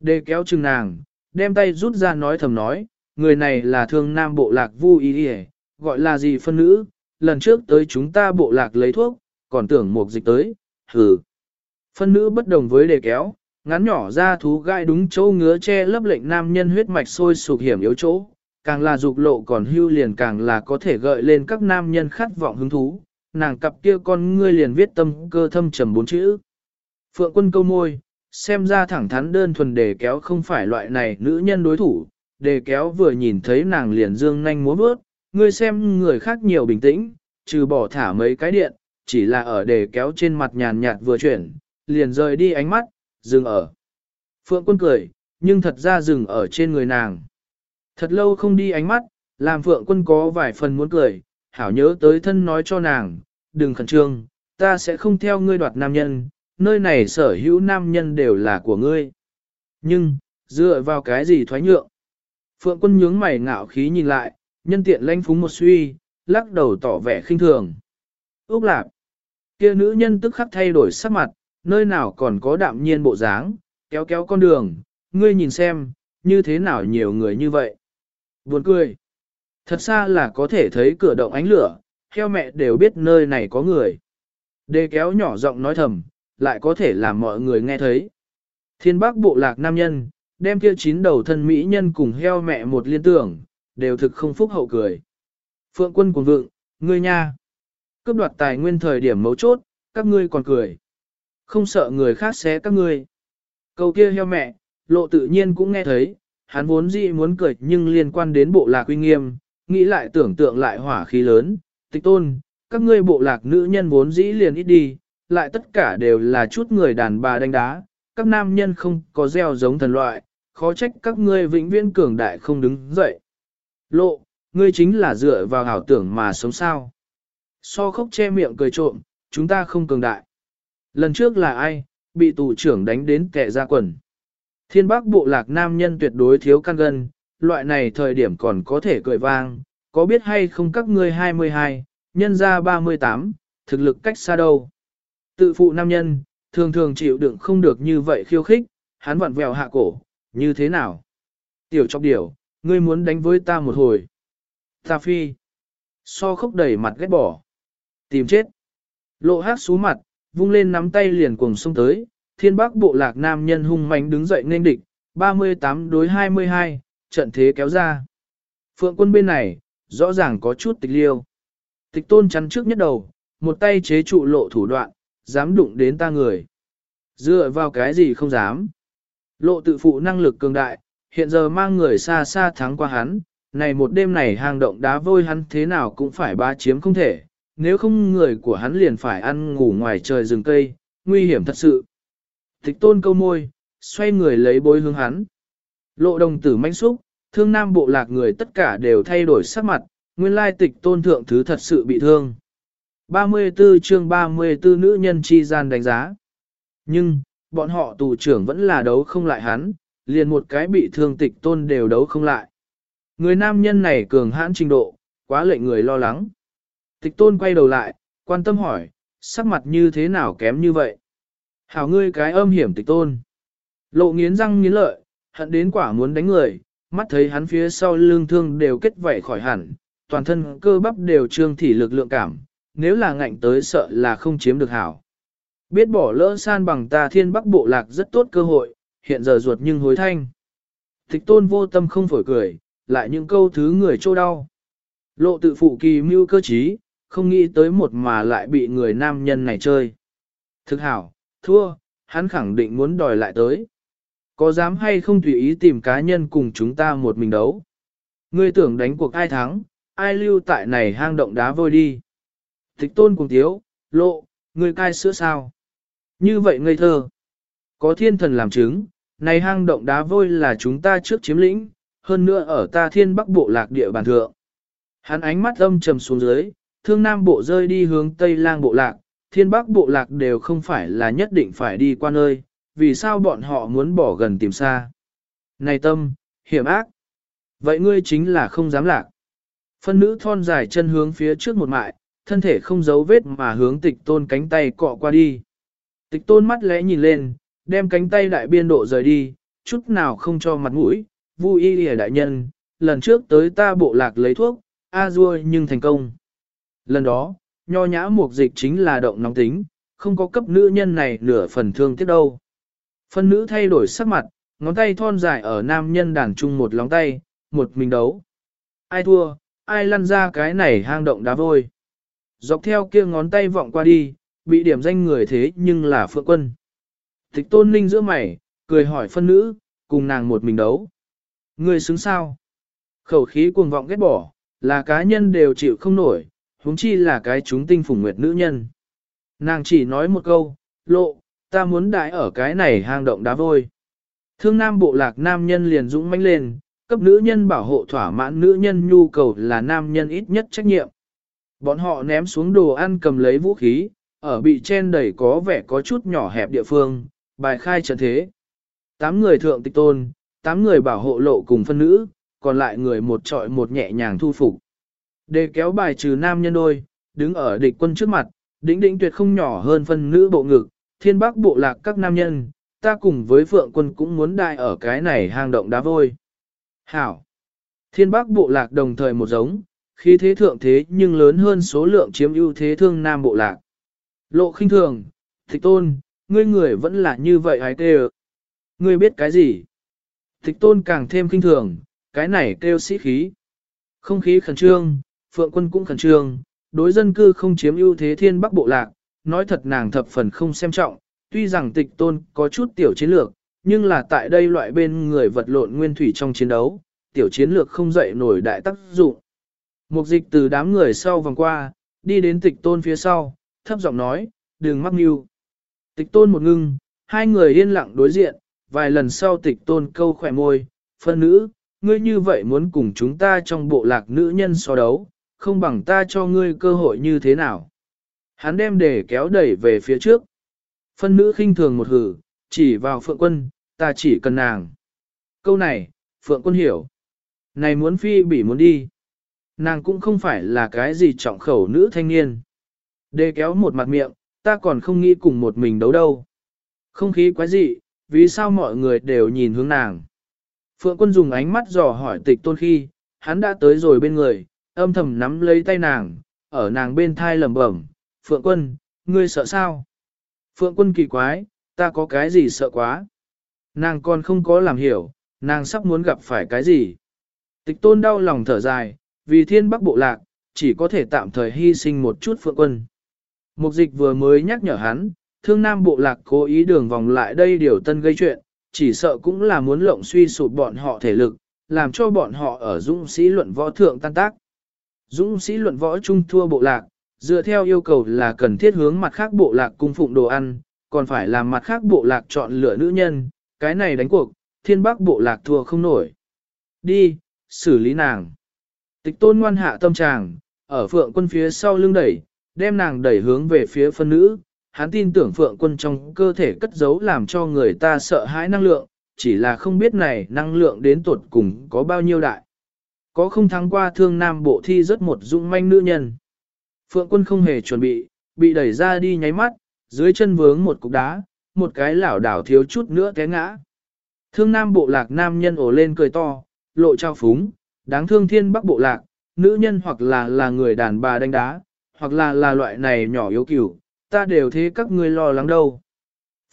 Speaker 1: Đề kéo chừng nàng, đem tay rút ra nói thầm nói, người này là thương nam bộ lạc vu y gọi là gì phân nữ, lần trước tới chúng ta bộ lạc lấy thuốc, còn tưởng một dịch tới, hừ. Phân nữ bất đồng với đề kéo, ngắn nhỏ ra thú gai đúng chỗ ngứa che lấp lệnh nam nhân huyết mạch sôi sụp hiểm yếu chỗ, càng là dục lộ còn hưu liền càng là có thể gợi lên các nam nhân khát vọng hứng thú, nàng cặp kia con ngươi liền viết tâm cơ thâm trầm bốn chữ. Phượng quân câu môi, xem ra thẳng thắn đơn thuần đề kéo không phải loại này nữ nhân đối thủ, đề kéo vừa nhìn thấy nàng liền dương nhanh múa bước, ngươi xem người khác nhiều bình tĩnh, trừ bỏ thả mấy cái điện, chỉ là ở đề kéo trên mặt nhàn nhạt vừa chuyển, liền rời đi ánh mắt, dừng ở. Phượng quân cười, nhưng thật ra dừng ở trên người nàng. Thật lâu không đi ánh mắt, làm Phượng quân có vài phần muốn cười, hảo nhớ tới thân nói cho nàng, đừng khẩn trương, ta sẽ không theo ngươi đoạt nam nhân, nơi này sở hữu nam nhân đều là của ngươi. Nhưng, dựa vào cái gì thoái nhượng? Phượng quân nhướng mày ngạo khí nhìn lại, nhân tiện lanh phúng một suy, lắc đầu tỏ vẻ khinh thường. Úc lạc, kia nữ nhân tức khắc thay đổi sắc mặt, nơi nào còn có đạm nhiên bộ dáng, kéo kéo con đường, ngươi nhìn xem, như thế nào nhiều người như vậy. Buồn cười. Thật xa là có thể thấy cửa động ánh lửa, theo mẹ đều biết nơi này có người. Đề kéo nhỏ giọng nói thầm, lại có thể làm mọi người nghe thấy. Thiên bác bộ lạc nam nhân, đem kia chín đầu thân mỹ nhân cùng heo mẹ một liên tưởng, đều thực không phúc hậu cười. Phượng quân cùng vượng, ngươi nha. Cướp đoạt tài nguyên thời điểm mấu chốt, các ngươi còn cười. Không sợ người khác xé các ngươi. Câu kia heo mẹ, lộ tự nhiên cũng nghe thấy, hắn vốn dĩ muốn cười nhưng liên quan đến bộ lạc uy nghiêm, nghĩ lại tưởng tượng lại hỏa khí lớn, tịch tôn, các ngươi bộ lạc nữ nhân vốn dĩ liền ít đi, lại tất cả đều là chút người đàn bà đánh đá, các nam nhân không có gieo giống thần loại, khó trách các ngươi vĩnh viễn cường đại không đứng dậy. Lộ, ngươi chính là dựa vào hảo tưởng mà sống sao. So khóc che miệng cười trộm, chúng ta không cường đại. Lần trước là ai, bị tù trưởng đánh đến kẻ ra quần. Thiên bác bộ lạc nam nhân tuyệt đối thiếu căn gân, loại này thời điểm còn có thể cười vang, có biết hay không các ngươi 22, nhân ra 38, thực lực cách xa đâu. Tự phụ nam nhân, thường thường chịu đựng không được như vậy khiêu khích, hắn vặn vẹo hạ cổ, như thế nào? Tiểu chọc điểu, ngươi muốn đánh với ta một hồi. Ta phi. So khốc đầy mặt ghét bỏ. Tìm chết. Lộ hát xú mặt, vung lên nắm tay liền cuồng xông tới, thiên bác bộ lạc nam nhân hung mãnh đứng dậy nên địch, 38 đối 22, trận thế kéo ra. Phượng quân bên này, rõ ràng có chút tịch liêu. Tịch tôn chắn trước nhất đầu, một tay chế trụ lộ thủ đoạn, dám đụng đến ta người. Dựa vào cái gì không dám. Lộ tự phụ năng lực cường đại, hiện giờ mang người xa xa thắng qua hắn, này một đêm này hang động đá vôi hắn thế nào cũng phải ba chiếm không thể, nếu không người của hắn liền phải ăn ngủ ngoài trời rừng cây, nguy hiểm thật sự. Tịch tôn câu môi, xoay người lấy bối hướng hắn. Lộ đồng tử manh xúc, thương nam bộ lạc người tất cả đều thay đổi sắc mặt, nguyên lai tịch tôn thượng thứ thật sự bị thương. 34 chương 34 nữ nhân chi gian đánh giá. Nhưng, bọn họ tù trưởng vẫn là đấu không lại hắn, liền một cái bị thương tịch tôn đều đấu không lại. Người nam nhân này cường hãn trình độ, quá lệnh người lo lắng. Tịch tôn quay đầu lại, quan tâm hỏi, sắc mặt như thế nào kém như vậy? Hảo ngươi cái âm hiểm tịch tôn. Lộ nghiến răng nghiến lợi, hận đến quả muốn đánh người, mắt thấy hắn phía sau lưng thương đều kết vảy khỏi hẳn, toàn thân cơ bắp đều trương thỉ lực lượng cảm, nếu là ngạnh tới sợ là không chiếm được hảo. Biết bỏ lỡ san bằng ta thiên bắc bộ lạc rất tốt cơ hội, hiện giờ ruột nhưng hối thanh. Thích tôn vô tâm không phổi cười, lại những câu thứ người trô đau. Lộ tự phụ kỳ mưu cơ trí, không nghĩ tới một mà lại bị người nam nhân này chơi. Thực hảo, thua, hắn khẳng định muốn đòi lại tới. Có dám hay không tùy ý tìm cá nhân cùng chúng ta một mình đấu? Ngươi tưởng đánh cuộc ai thắng, ai lưu tại này hang động đá vôi đi. Tịch tôn cùng thiếu, lộ, người cai sữa sao? Như vậy ngây thơ. Có thiên thần làm chứng, này hang động đá vôi là chúng ta trước chiếm lĩnh, hơn nữa ở ta thiên bắc bộ lạc địa bàn thượng. Hắn ánh mắt âm trầm xuống dưới, thương nam bộ rơi đi hướng tây lang bộ lạc, thiên bắc bộ lạc đều không phải là nhất định phải đi qua nơi, vì sao bọn họ muốn bỏ gần tìm xa. Này tâm, hiểm ác. Vậy ngươi chính là không dám lạc. Phân nữ thon dài chân hướng phía trước một mại, thân thể không giấu vết mà hướng tịch tôn cánh tay cọ qua đi. Tịch tôn mắt lẽ nhìn lên, đem cánh tay đại biên độ rời đi, chút nào không cho mặt mũi, vui y lìa đại nhân, lần trước tới ta bộ lạc lấy thuốc, a dua nhưng thành công. Lần đó, nho nhã mục dịch chính là động nóng tính, không có cấp nữ nhân này nửa phần thương tiếc đâu. Phân nữ thay đổi sắc mặt, ngón tay thon dài ở nam nhân đàn chung một lóng tay, một mình đấu. Ai thua, ai lăn ra cái này hang động đá vôi. Dọc theo kia ngón tay vọng qua đi, bị điểm danh người thế nhưng là phượng quân. Tịch tôn ninh giữa mày, cười hỏi phân nữ, cùng nàng một mình đấu. Người xứng sao? Khẩu khí cuồng vọng ghét bỏ, là cá nhân đều chịu không nổi, huống chi là cái chúng tinh phủng nguyệt nữ nhân. Nàng chỉ nói một câu, lộ, ta muốn đại ở cái này hang động đá vôi. Thương nam bộ lạc nam nhân liền dũng mãnh lên, cấp nữ nhân bảo hộ thỏa mãn nữ nhân nhu cầu là nam nhân ít nhất trách nhiệm. Bọn họ ném xuống đồ ăn cầm lấy vũ khí, ở bị chen đầy có vẻ có chút nhỏ hẹp địa phương, bài khai trận thế. Tám người thượng tịch tôn, tám người bảo hộ lộ cùng phân nữ, còn lại người một trọi một nhẹ nhàng thu phục. Để kéo bài trừ nam nhân đôi, đứng ở địch quân trước mặt, đỉnh đỉnh tuyệt không nhỏ hơn phân nữ bộ ngực, thiên bắc bộ lạc các nam nhân, ta cùng với phượng quân cũng muốn đại ở cái này hang động đá vôi. Hảo! Thiên bắc bộ lạc đồng thời một giống, khí thế thượng thế nhưng lớn hơn số lượng chiếm ưu thế thương nam bộ lạc. Lộ khinh thường, tịch tôn, ngươi người vẫn là như vậy hái kêu. Ngươi biết cái gì? tịch tôn càng thêm khinh thường, cái này kêu sĩ khí. Không khí khẩn trương, phượng quân cũng khẩn trương, đối dân cư không chiếm ưu thế thiên bắc bộ lạc, nói thật nàng thập phần không xem trọng, tuy rằng tịch tôn có chút tiểu chiến lược, nhưng là tại đây loại bên người vật lộn nguyên thủy trong chiến đấu, tiểu chiến lược không dậy nổi đại tác dụng. Mục dịch từ đám người sau vòng qua, đi đến tịch tôn phía sau, thấp giọng nói, đừng mắc mưu. Tịch tôn một ngưng, hai người yên lặng đối diện, vài lần sau tịch tôn câu khỏe môi, phân nữ, ngươi như vậy muốn cùng chúng ta trong bộ lạc nữ nhân so đấu, không bằng ta cho ngươi cơ hội như thế nào. Hắn đem để kéo đẩy về phía trước. Phân nữ khinh thường một hử, chỉ vào phượng quân, ta chỉ cần nàng. Câu này, phượng quân hiểu. Này muốn phi bị muốn đi. Nàng cũng không phải là cái gì trọng khẩu nữ thanh niên. Đê kéo một mặt miệng, ta còn không nghĩ cùng một mình đấu đâu. Không khí quái dị, vì sao mọi người đều nhìn hướng nàng. Phượng quân dùng ánh mắt dò hỏi tịch tôn khi, hắn đã tới rồi bên người, âm thầm nắm lấy tay nàng, ở nàng bên thai lẩm bẩm, Phượng quân, ngươi sợ sao? Phượng quân kỳ quái, ta có cái gì sợ quá? Nàng còn không có làm hiểu, nàng sắp muốn gặp phải cái gì? Tịch tôn đau lòng thở dài, vì thiên bắc bộ lạc, chỉ có thể tạm thời hy sinh một chút phượng quân. Mục dịch vừa mới nhắc nhở hắn, thương nam bộ lạc cố ý đường vòng lại đây điều tân gây chuyện, chỉ sợ cũng là muốn lộng suy sụp bọn họ thể lực, làm cho bọn họ ở dũng sĩ luận võ thượng tan tác. Dũng sĩ luận võ trung thua bộ lạc, dựa theo yêu cầu là cần thiết hướng mặt khác bộ lạc cung phụng đồ ăn, còn phải làm mặt khác bộ lạc chọn lựa nữ nhân, cái này đánh cuộc, thiên bắc bộ lạc thua không nổi. Đi, xử lý nàng. Tịch tôn ngoan hạ tâm tràng, ở phượng quân phía sau lưng đẩy, đem nàng đẩy hướng về phía phân nữ. Hắn tin tưởng phượng quân trong cơ thể cất giấu làm cho người ta sợ hãi năng lượng, chỉ là không biết này năng lượng đến tuột cùng có bao nhiêu đại. Có không thắng qua thương nam bộ thi rất một dũng manh nữ nhân. Phượng quân không hề chuẩn bị, bị đẩy ra đi nháy mắt, dưới chân vướng một cục đá, một cái lảo đảo thiếu chút nữa té ngã. Thương nam bộ lạc nam nhân ổ lên cười to, lộ trao phúng, đáng thương thiên bắc bộ lạc, nữ nhân hoặc là là người đàn bà đánh đá, hoặc là là loại này nhỏ yếu cửu, ta đều thế các ngươi lo lắng đâu.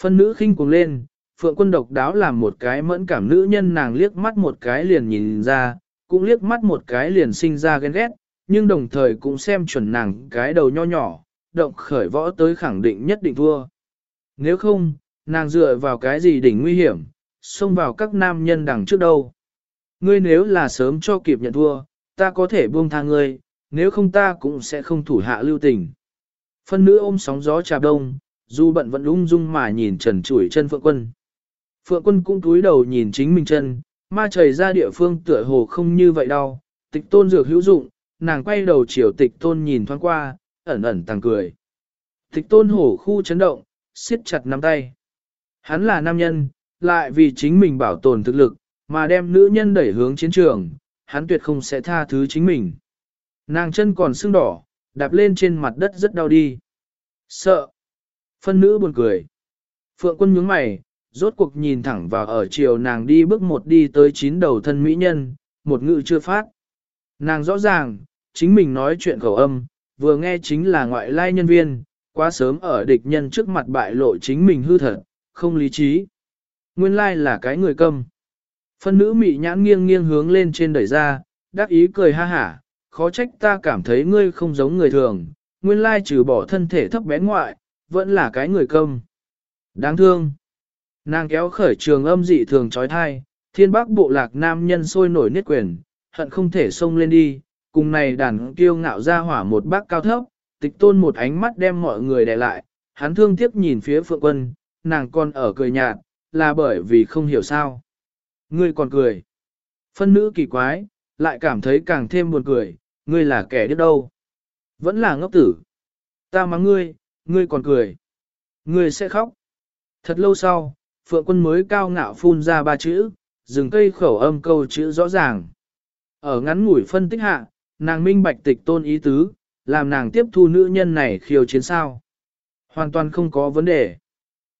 Speaker 1: Phân nữ khinh cuồng lên, phượng quân độc đáo làm một cái mẫn cảm nữ nhân nàng liếc mắt một cái liền nhìn ra, cũng liếc mắt một cái liền sinh ra ghen ghét, nhưng đồng thời cũng xem chuẩn nàng cái đầu nho nhỏ, động khởi võ tới khẳng định nhất định thua. Nếu không, nàng dựa vào cái gì đỉnh nguy hiểm, xông vào các nam nhân đằng trước đâu. Ngươi nếu là sớm cho kịp nhận thua, ta có thể buông tha ngươi, nếu không ta cũng sẽ không thủ hạ lưu tình. Phân nữ ôm sóng gió trà đông, dù bận vẫn ung dung mà nhìn trần chủi chân phượng quân. Phượng quân cũng túi đầu nhìn chính mình chân, ma chảy ra địa phương tựa hồ không như vậy đâu, tịch tôn dược hữu dụng, nàng quay đầu chiều tịch tôn nhìn thoáng qua, ẩn ẩn tăng cười. Tịch tôn hổ khu chấn động, siết chặt nắm tay. Hắn là nam nhân, lại vì chính mình bảo tồn thực lực, mà đem nữ nhân đẩy hướng chiến trường, hắn tuyệt không sẽ tha thứ chính mình. Nàng chân còn sưng đỏ, đạp lên trên mặt đất rất đau đi. Sợ. Phân nữ buồn cười. Phượng quân nhướng mày, rốt cuộc nhìn thẳng vào ở chiều nàng đi bước một đi tới chín đầu thân mỹ nhân, một ngự chưa phát. Nàng rõ ràng, chính mình nói chuyện khẩu âm, vừa nghe chính là ngoại lai nhân viên, quá sớm ở địch nhân trước mặt bại lộ chính mình hư thật, không lý trí. Nguyên lai là cái người câm. Phân nữ mị nhãn nghiêng nghiêng hướng lên trên đẩy ra, đắc ý cười ha hả, khó trách ta cảm thấy ngươi không giống người thường, nguyên lai trừ bỏ thân thể thấp bé ngoại, vẫn là cái người câm. Đáng thương. Nàng kéo khởi trường âm dị thường trói thai, thiên bác bộ lạc nam nhân sôi nổi niết quyền, hận không thể xông lên đi, cùng này đàn kiêu ngạo ra hỏa một bác cao thấp, tịch tôn một ánh mắt đem mọi người đè lại, hắn thương tiếc nhìn phía phượng quân, nàng còn ở cười nhạt, là bởi vì không hiểu sao. Ngươi còn cười. Phân nữ kỳ quái, lại cảm thấy càng thêm buồn cười, ngươi là kẻ điếc đâu. Vẫn là ngốc tử. Ta mắng ngươi, ngươi còn cười. Ngươi sẽ khóc. Thật lâu sau, phượng quân mới cao ngạo phun ra ba chữ, dừng cây khẩu âm câu chữ rõ ràng. Ở ngắn ngủi phân tích hạ, nàng minh bạch tịch tôn ý tứ, làm nàng tiếp thu nữ nhân này khiêu chiến sao. Hoàn toàn không có vấn đề.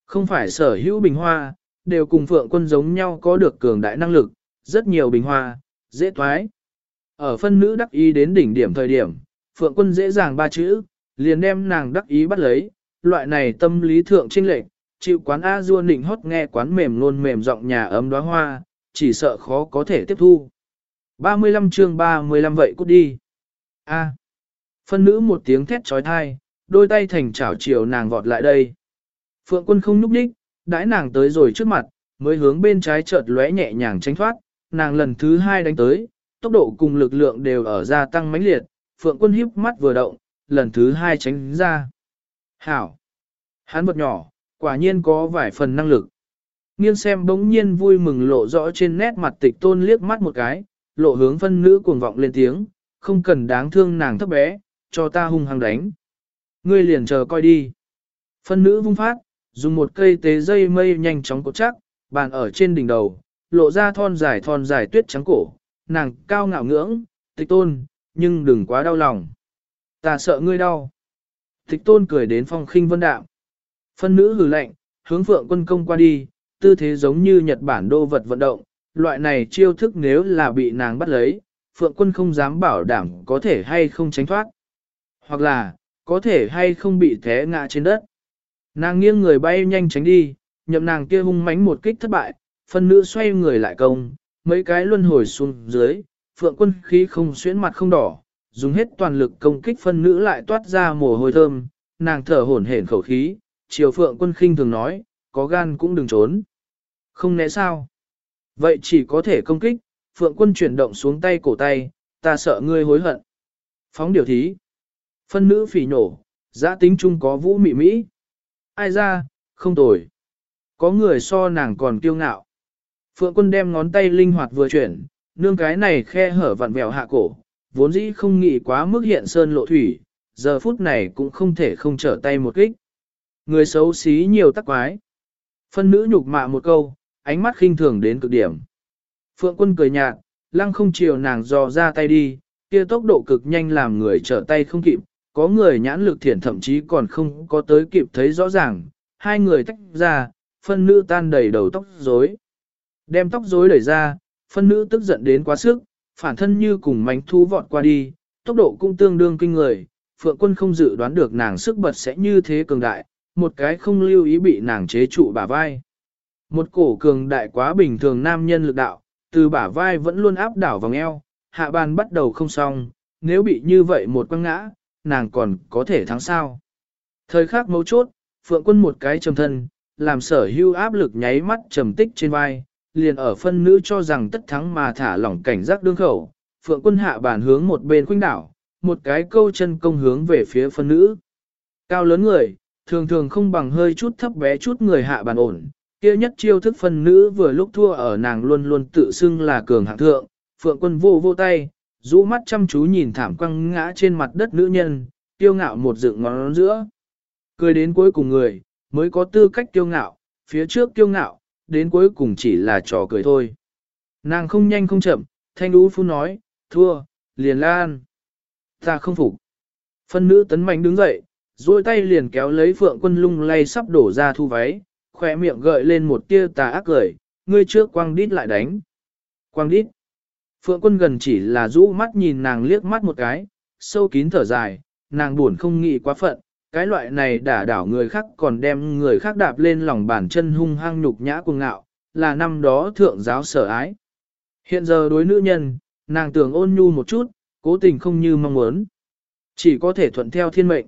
Speaker 1: Không phải sở hữu bình hoa, đều cùng phượng quân giống nhau có được cường đại năng lực, rất nhiều bình hoa, dễ thoái. Ở phân nữ đắc ý đến đỉnh điểm thời điểm, phượng quân dễ dàng ba chữ, liền đem nàng đắc ý bắt lấy, loại này tâm lý thượng trinh lệch, chịu quán A dua nịnh hót nghe quán mềm luôn mềm giọng nhà ấm đóa hoa, chỉ sợ khó có thể tiếp thu. 35 chương 35 vậy cút đi. A. Phân nữ một tiếng thét trói thai, đôi tay thành chảo chiều nàng vọt lại đây. Phượng quân không núp đích, đãi nàng tới rồi trước mặt, mới hướng bên trái chợt lóe nhẹ nhàng tránh thoát, nàng lần thứ hai đánh tới, tốc độ cùng lực lượng đều ở gia tăng mãnh liệt, phượng quân híp mắt vừa động, lần thứ hai tránh ra. Hảo! Hắn vật nhỏ, quả nhiên có vài phần năng lực. Nghiên xem bỗng nhiên vui mừng lộ rõ trên nét mặt tịch tôn liếc mắt một cái, lộ hướng phân nữ cuồng vọng lên tiếng, không cần đáng thương nàng thấp bé, cho ta hung hăng đánh. Ngươi liền chờ coi đi. Phân nữ vung phát, dùng một cây tế dây mây nhanh chóng cột chắc, bàn ở trên đỉnh đầu, lộ ra thon dài thon dài tuyết trắng cổ, nàng cao ngạo ngưỡng, tịch tôn, nhưng đừng quá đau lòng. Ta sợ ngươi đau. Tịch tôn cười đến phong khinh vân đạm. Phân nữ hừ lạnh, hướng phượng quân công qua đi, tư thế giống như Nhật Bản đô vật vận động, loại này chiêu thức nếu là bị nàng bắt lấy, phượng quân không dám bảo đảm có thể hay không tránh thoát. Hoặc là, có thể hay không bị té ngã trên đất. Nàng nghiêng người bay nhanh tránh đi, nhậm nàng kia hung mãnh một kích thất bại, phân nữ xoay người lại công, mấy cái luân hồi xuống dưới, phượng quân khí không xuyến mặt không đỏ, dùng hết toàn lực công kích phân nữ lại toát ra mồ hôi thơm, nàng thở hổn hển khẩu khí, chiều phượng quân khinh thường nói, có gan cũng đừng trốn. Không lẽ sao? Vậy chỉ có thể công kích, phượng quân chuyển động xuống tay cổ tay, ta sợ ngươi hối hận. Phóng điều thí. Phân nữ phỉ nổ, giã tính chung có vũ mị mỹ. Ai ra, không tồi. Có người so nàng còn kiêu ngạo. Phượng quân đem ngón tay linh hoạt vừa chuyển, nương cái này khe hở vặn vẹo hạ cổ, vốn dĩ không nghĩ quá mức hiện sơn lộ thủy, giờ phút này cũng không thể không trở tay một kích. Người xấu xí nhiều tắc quái. Phân nữ nhục mạ một câu, ánh mắt khinh thường đến cực điểm. Phượng quân cười nhạt, lăng không chiều nàng dò ra tay đi, kia tốc độ cực nhanh làm người trở tay không kịp, có người nhãn lực thiển thậm chí còn không có tới kịp thấy rõ ràng, hai người tách ra, phân nữ tan đầy đầu tóc rối. Đem tóc rối đẩy ra, phân nữ tức giận đến quá sức, phản thân như cùng mánh thu vọt qua đi, tốc độ cũng tương đương kinh người, phượng quân không dự đoán được nàng sức bật sẽ như thế cường đại, một cái không lưu ý bị nàng chế trụ bả vai. Một cổ cường đại quá bình thường nam nhân lực đạo, từ bả vai vẫn luôn áp đảo vòng eo, hạ bàn bắt đầu không xong, nếu bị như vậy một quăng ngã, nàng còn có thể thắng sao. Thời khắc mấu chốt, phượng quân một cái trầm thân, làm sở hưu áp lực nháy mắt trầm tích trên vai, liền ở phân nữ cho rằng tất thắng mà thả lỏng cảnh giác đương khẩu, phượng quân hạ bàn hướng một bên khuynh đảo, một cái câu chân công hướng về phía phân nữ. Cao lớn người, thường thường không bằng hơi chút thấp bé chút người hạ bàn ổn, kia nhất chiêu thức phân nữ vừa lúc thua ở nàng luôn luôn tự xưng là cường hạng thượng, phượng quân vô vô tay, rũ mắt chăm chú nhìn thảm quăng ngã trên mặt đất nữ nhân, tiêu ngạo một dựng ngón giữa. Cười đến cuối cùng người, mới có tư cách tiêu ngạo, phía trước tiêu ngạo, đến cuối cùng chỉ là trò cười thôi. Nàng không nhanh không chậm, thanh đũ phu nói, thua, liền lan. Ta không phục. Phân nữ tấn mạnh đứng dậy, duỗi tay liền kéo lấy phượng quân lung lay sắp đổ ra thu váy, khỏe miệng gợi lên một tia tà ác cười, ngươi trước quang đít lại đánh. Quang đít. Phượng quân gần chỉ là rũ mắt nhìn nàng liếc mắt một cái, sâu kín thở dài, nàng buồn không nghĩ quá phận, cái loại này đả đảo người khác còn đem người khác đạp lên lòng bàn chân hung hăng nhục nhã cuồng ngạo, là năm đó thượng giáo sở ái. Hiện giờ đối nữ nhân, nàng tưởng ôn nhu một chút, cố tình không như mong muốn. Chỉ có thể thuận theo thiên mệnh.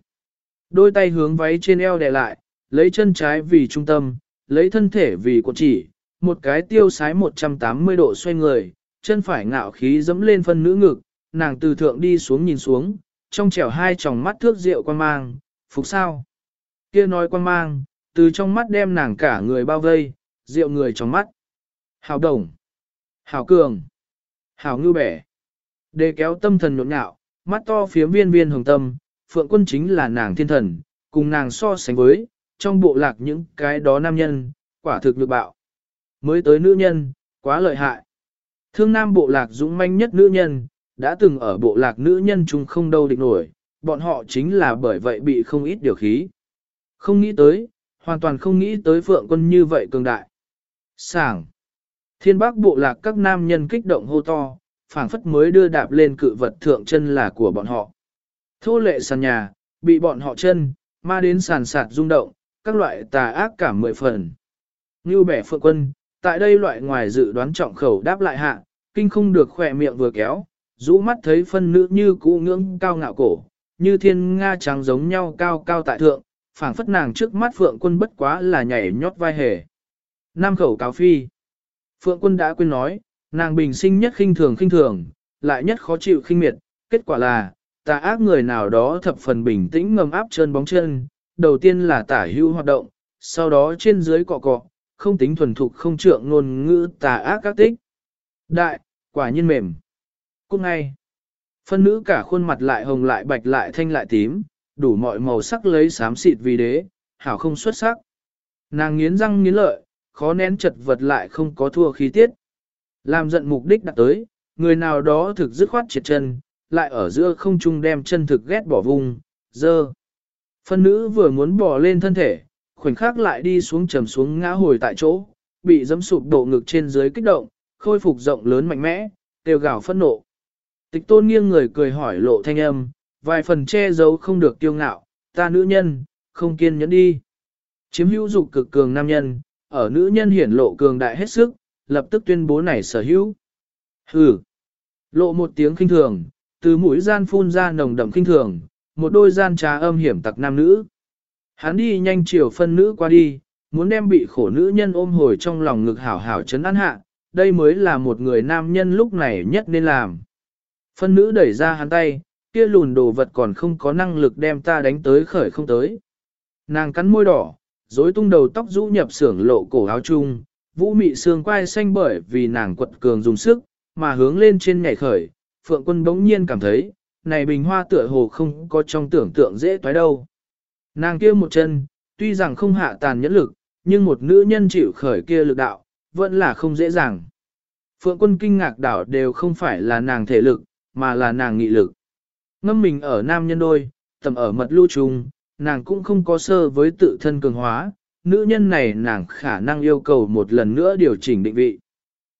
Speaker 1: Đôi tay hướng váy trên eo đè lại, lấy chân trái vì trung tâm, lấy thân thể vì cuộn chỉ, một cái tiêu sái 180 độ xoay người, chân phải ngạo khí dẫm lên phân nữ ngực, nàng từ thượng đi xuống nhìn xuống, trong trẻo hai tròng mắt thước rượu quan mang, phục sao. kia nói quan mang, từ trong mắt đem nàng cả người bao vây, rượu người trong mắt. Hào đồng, hào cường, hào ngư bẻ. Để kéo tâm thần nhộn nhạo, mắt to phía viên viên hồng tâm, phượng quân chính là nàng thiên thần, cùng nàng so sánh với, trong bộ lạc những cái đó nam nhân, quả thực lực bạo. Mới tới nữ nhân, quá lợi hại. Thương nam bộ lạc dũng manh nhất nữ nhân, đã từng ở bộ lạc nữ nhân chung không đâu địch nổi, bọn họ chính là bởi vậy bị không ít điều khí. Không nghĩ tới, hoàn toàn không nghĩ tới phượng quân như vậy cường đại. Sảng. Thiên bác bộ lạc các nam nhân kích động hô to, phảng phất mới đưa đạp lên cự vật thượng chân là của bọn họ. Thô lệ sàn nhà, bị bọn họ chân, ma đến sàn sạt rung động, các loại tà ác cảm mười phần. Như bẻ phượng quân, tại đây loại ngoài dự đoán trọng khẩu đáp lại hạ, kinh không được khỏe miệng vừa kéo, rũ mắt thấy phân nữ như cũ ngưỡng cao ngạo cổ, như thiên nga trắng giống nhau cao cao tại thượng, phảng phất nàng trước mắt phượng quân bất quá là nhảy nhót vai hề. Nam khẩu cáo phi. Phượng quân đã quên nói, nàng bình sinh nhất khinh thường khinh thường, lại nhất khó chịu khinh miệt, kết quả là, tà ác người nào đó thập phần bình tĩnh ngầm áp chân bóng chân, đầu tiên là tả hưu hoạt động, sau đó trên dưới cọ cọ, không tính thuần thục không trượng ngôn ngữ tà ác các tích. Đại, quả nhiên mềm. Cũng ngay, phân nữ cả khuôn mặt lại hồng lại bạch lại thanh lại tím, đủ mọi màu sắc lấy xám xịt vì đế, hảo không xuất sắc. Nàng nghiến răng nghiến lợi, khó nén chật vật lại không có thua khí tiết. Làm giận mục đích đặt tới, người nào đó thực dứt khoát triệt chân, lại ở giữa không trung đem chân thực ghét bỏ vùng, dơ. Phân nữ vừa muốn bỏ lên thân thể, khoảnh khắc lại đi xuống trầm xuống ngã hồi tại chỗ, bị dẫm sụp độ ngực trên dưới kích động, khôi phục rộng lớn mạnh mẽ, tiêu gào phẫn nộ. Tịch tôn nghiêng người cười hỏi lộ thanh âm, vài phần che giấu không được tiêu ngạo, ta nữ nhân, không kiên nhẫn đi. Chiếm hữu dục cực cường nam nhân, ở nữ nhân hiển lộ cường đại hết sức, lập tức tuyên bố này sở hữu. Hừ. Lộ một tiếng khinh thường, từ mũi gian phun ra nồng đậm khinh thường, một đôi gian trá âm hiểm tặc nam nữ. Hắn đi nhanh chiều phân nữ qua đi, muốn đem bị khổ nữ nhân ôm hồi trong lòng ngực hảo hảo chấn an hạ, đây mới là một người nam nhân lúc này nhất nên làm. Phân nữ đẩy ra hắn tay, kia lùn đồ vật còn không có năng lực đem ta đánh tới khởi không tới. Nàng cắn môi đỏ, rối tung đầu tóc rũ nhập sưởng lộ cổ áo chung, vũ mị xương quai xanh bởi vì nàng quật cường dùng sức, mà hướng lên trên nhảy khởi, phượng quân bỗng nhiên cảm thấy, này bình hoa tựa hồ không có trong tưởng tượng dễ toái đâu. Nàng kia một chân, tuy rằng không hạ tàn nhẫn lực, nhưng một nữ nhân chịu khởi kia lực đạo, vẫn là không dễ dàng. Phượng quân kinh ngạc đảo đều không phải là nàng thể lực, mà là nàng nghị lực. Ngâm mình ở nam nhân đôi, tầm ở mật lưu trùng, nàng cũng không có sơ với tự thân cường hóa, nữ nhân này nàng khả năng yêu cầu một lần nữa điều chỉnh định vị.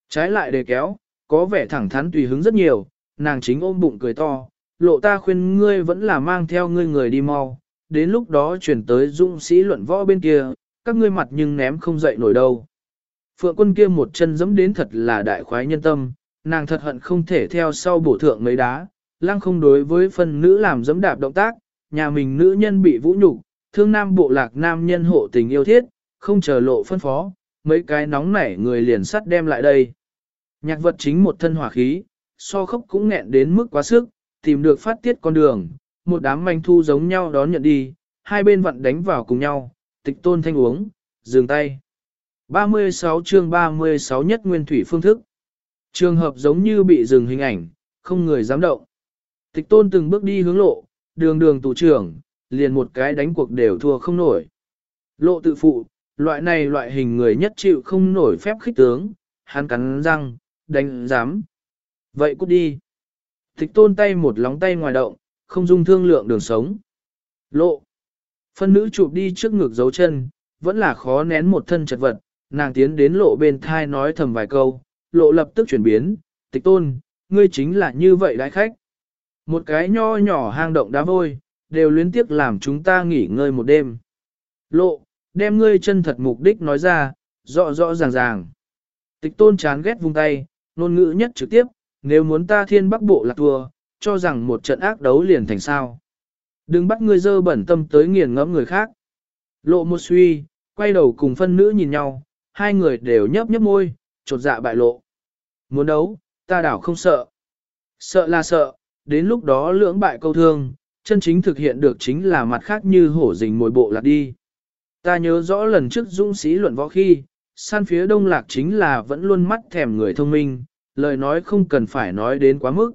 Speaker 1: Trái lại đề kéo, có vẻ thẳng thắn tùy hứng rất nhiều, nàng chính ôm bụng cười to, lộ ta khuyên ngươi vẫn là mang theo ngươi người đi mau, đến lúc đó chuyển tới dũng sĩ luận võ bên kia, các ngươi mặt nhưng ném không dậy nổi đâu. Phượng quân kia một chân dẫm đến thật là đại khoái nhân tâm, nàng thật hận không thể theo sau bổ thượng mấy đá, lăng không đối với phân nữ làm dẫm đạp động tác, nhà mình nữ nhân bị vũ nhục, thương nam bộ lạc nam nhân hộ tình yêu thiết, không chờ lộ phân phó, mấy cái nóng nảy người liền sắt đem lại đây. Nhạc vật chính một thân hỏa khí, so khóc cũng nghẹn đến mức quá sức, tìm được phát tiết con đường, một đám manh thu giống nhau đón nhận đi, hai bên vặn đánh vào cùng nhau, tịch tôn thanh uống, dừng tay. 36 chương 36 nhất nguyên thủy phương thức. Trường hợp giống như bị dừng hình ảnh, không người dám động. Tịch tôn từng bước đi hướng lộ, đường đường tù trưởng, liền một cái đánh cuộc đều thua không nổi. Lộ tự phụ, loại này loại hình người nhất chịu không nổi phép khích tướng, hắn cắn răng, đánh dám. Vậy cút đi. Tịch tôn tay một lóng tay ngoài động, không dung thương lượng đường sống. Lộ. Phân nữ chụp đi trước ngực dấu chân, vẫn là khó nén một thân chật vật, nàng tiến đến lộ bên thai nói thầm vài câu, lộ lập tức chuyển biến, tịch tôn, ngươi chính là như vậy đại khách. Một cái nho nhỏ hang động đá vôi, đều luyến tiếc làm chúng ta nghỉ ngơi một đêm. Lộ, đem ngươi chân thật mục đích nói ra, rõ rõ ràng ràng. Tịch tôn chán ghét vung tay, ngôn ngữ nhất trực tiếp, nếu muốn ta thiên bắc bộ lạc thua, cho rằng một trận ác đấu liền thành sao. Đừng bắt ngươi dơ bẩn tâm tới nghiền ngẫm người khác. Lộ một suy, quay đầu cùng phân nữ nhìn nhau, hai người đều nhấp nhấp môi, trột dạ bại lộ. Muốn đấu, ta đảo không sợ. Sợ là sợ, đến lúc đó lưỡng bại câu thương, chân chính thực hiện được chính là mặt khác như hổ rình mồi bộ lạc đi. Ta nhớ rõ lần trước dũng sĩ luận võ khi, san phía đông lạc chính là vẫn luôn mắt thèm người thông minh, lời nói không cần phải nói đến quá mức.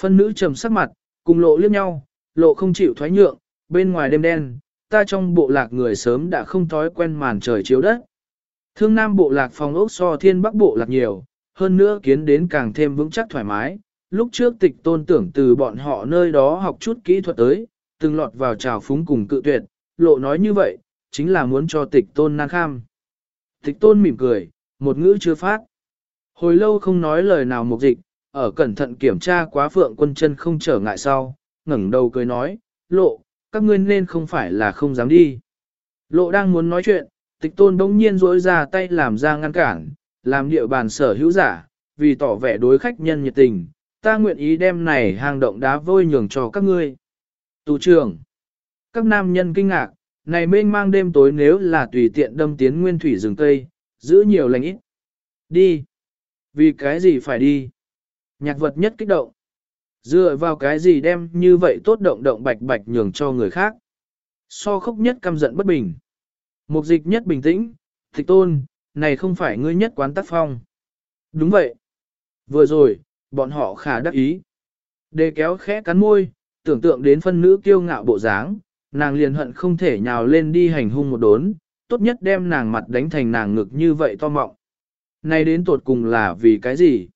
Speaker 1: Phân nữ trầm sắc mặt, cùng lộ liếc nhau, lộ không chịu thoái nhượng, bên ngoài đêm đen, ta trong bộ lạc người sớm đã không thói quen màn trời chiếu đất. Thương Nam bộ lạc phòng ốc so thiên bắc bộ lạc nhiều, hơn nữa kiến đến càng thêm vững chắc thoải mái. Lúc trước tịch tôn tưởng từ bọn họ nơi đó học chút kỹ thuật tới, từng lọt vào trào phúng cùng cự tuyệt, lộ nói như vậy, chính là muốn cho tịch tôn nan kham. Tịch tôn mỉm cười, một ngữ chưa phát. Hồi lâu không nói lời nào mục dịch, ở cẩn thận kiểm tra quá phượng quân chân không trở ngại sau, ngẩng đầu cười nói, lộ, các ngươi nên không phải là không dám đi. Lộ đang muốn nói chuyện, tịch tôn bỗng nhiên rỗi ra tay làm ra ngăn cản, làm địa bàn sở hữu giả, vì tỏ vẻ đối khách nhân nhiệt tình, ta nguyện ý đem này hang động đá vôi nhường cho các ngươi. Tù trưởng, các nam nhân kinh ngạc, này mênh mang đêm tối nếu là tùy tiện đâm tiến nguyên thủy rừng cây, giữ nhiều lành ít. Đi. Vì cái gì phải đi? Nhạc vật nhất kích động. Dựa vào cái gì đem như vậy tốt động động bạch bạch nhường cho người khác. So khốc nhất căm giận bất bình. Mục dịch nhất bình tĩnh, tịch tôn, này không phải ngươi nhất quán tác phong. Đúng vậy. Vừa rồi, bọn họ khả đắc ý. Đề kéo khẽ cắn môi, tưởng tượng đến phân nữ kiêu ngạo bộ dáng, nàng liền hận không thể nhào lên đi hành hung một đốn, tốt nhất đem nàng mặt đánh thành nàng ngực như vậy to mọng. Này đến tột cùng là vì cái gì?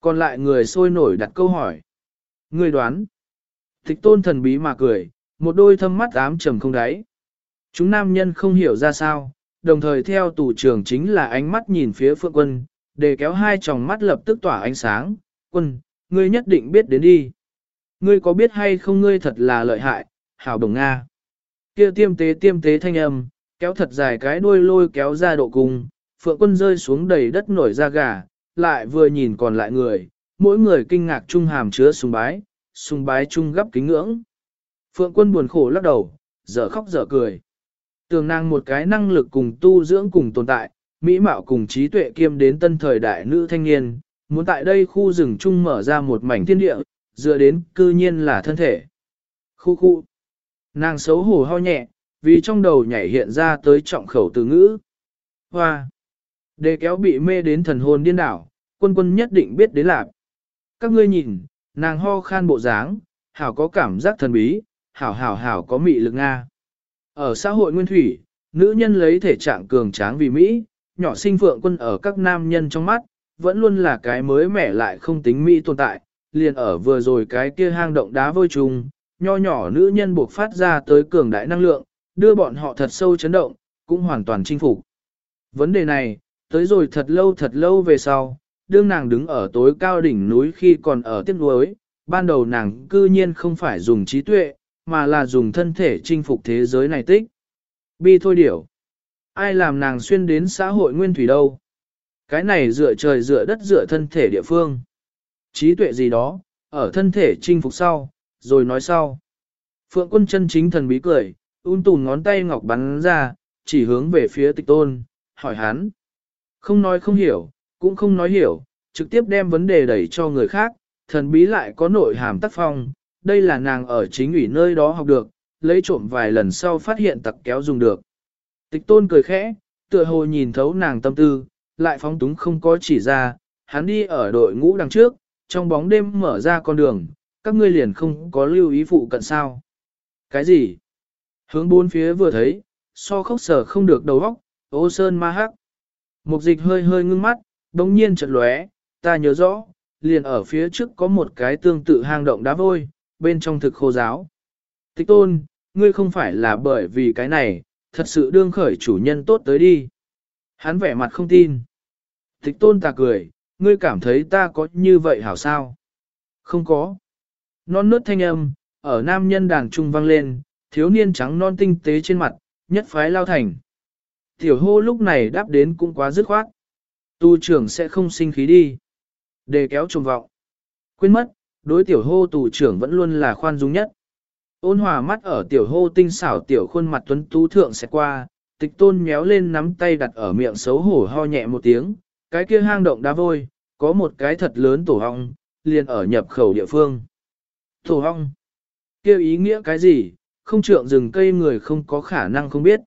Speaker 1: Còn lại người sôi nổi đặt câu hỏi. Người đoán. Thích tôn thần bí mà cười, một đôi thâm mắt ám trầm không đáy. Chúng nam nhân không hiểu ra sao, đồng thời theo tù trưởng chính là ánh mắt nhìn phía phượng quân, để kéo hai tròng mắt lập tức tỏa ánh sáng. Quân, ngươi nhất định biết đến đi. Ngươi có biết hay không ngươi thật là lợi hại, hảo đồng Nga. Kia tiêm tế tiêm tế thanh âm, kéo thật dài cái đuôi lôi kéo ra độ cung, phượng quân rơi xuống đầy đất nổi da gà, lại vừa nhìn còn lại người, mỗi người kinh ngạc trung hàm chứa sùng bái, sùng bái trung gấp kính ngưỡng. Phượng quân buồn khổ lắc đầu, dở khóc dở cười. Tường nàng một cái năng lực cùng tu dưỡng cùng tồn tại, mỹ mạo cùng trí tuệ kiêm đến tân thời đại nữ thanh niên, muốn tại đây khu rừng chung mở ra một mảnh thiên địa, dựa đến cư nhiên là thân thể. Khu khu. Nàng xấu hổ ho nhẹ, vì trong đầu nhảy hiện ra tới trọng khẩu từ ngữ. Hoa. Đề kéo bị mê đến thần hồn điên đảo, quân quân nhất định biết đến lạc. Các ngươi nhìn, nàng ho khan bộ dáng, hảo có cảm giác thần bí, hảo hảo hảo có mị lực Nga. Ở xã hội nguyên thủy, nữ nhân lấy thể trạng cường tráng vì Mỹ, nhỏ sinh phượng quân ở các nam nhân trong mắt, vẫn luôn là cái mới mẻ lại không tính Mỹ tồn tại, liền ở vừa rồi cái kia hang động đá vôi trùng, nho nhỏ nữ nhân buộc phát ra tới cường đại năng lượng, đưa bọn họ thật sâu chấn động, cũng hoàn toàn chinh phục. Vấn đề này, tới rồi thật lâu thật lâu về sau, đương nàng đứng ở tối cao đỉnh núi khi còn ở tiết nuối, ban đầu nàng cư nhiên không phải dùng trí tuệ, mà là dùng thân thể chinh phục thế giới này tích. Bi thôi điểu. Ai làm nàng xuyên đến xã hội nguyên thủy đâu? Cái này dựa trời dựa đất dựa thân thể địa phương. Trí tuệ gì đó, ở thân thể chinh phục sau, rồi nói sau. Phượng quân chân chính thần bí cười, un tùn ngón tay ngọc bắn ra, chỉ hướng về phía tịch tôn, hỏi hắn. Không nói không hiểu, cũng không nói hiểu, trực tiếp đem vấn đề đẩy cho người khác, thần bí lại có nội hàm tác phong, đây là nàng ở chính ủy nơi đó học được, lấy trộm vài lần sau phát hiện tặc kéo dùng được. Tịch tôn cười khẽ, tựa hồ nhìn thấu nàng tâm tư, lại phóng túng không có chỉ ra, hắn đi ở đội ngũ đằng trước, trong bóng đêm mở ra con đường, các ngươi liền không có lưu ý phụ cận sao. Cái gì? Hướng bốn phía vừa thấy, so khốc sở không được đầu óc, ô sơn ma hắc. Mục dịch hơi hơi ngưng mắt, đồng nhiên chợt lóe, ta nhớ rõ, liền ở phía trước có một cái tương tự hang động đá vôi, bên trong thực khô giáo. Tịch tôn, ngươi không phải là bởi vì cái này, thật sự đương khởi chủ nhân tốt tới đi. Hắn vẻ mặt không tin. Tịch tôn ta cười, ngươi cảm thấy ta có như vậy hảo sao? Không có. Non nớt thanh âm, ở nam nhân đàn trung vang lên, thiếu niên trắng non tinh tế trên mặt, nhất phái lao thành. Tiểu hô lúc này đáp đến cũng quá dứt khoát. Tu trưởng sẽ không sinh khí đi. Để kéo trùng vọng. Quên mất, đối tiểu hô tù trưởng vẫn luôn là khoan dung nhất. Ôn hòa mắt ở tiểu hô tinh xảo tiểu khuôn mặt tuấn tú thượng sẽ qua, tịch tôn méo lên nắm tay đặt ở miệng xấu hổ ho nhẹ một tiếng, cái kia hang động đá vôi, có một cái thật lớn tổ hong, liền ở nhập khẩu địa phương. Tổ hong, kêu ý nghĩa cái gì, không trượng rừng cây người không có khả năng không biết.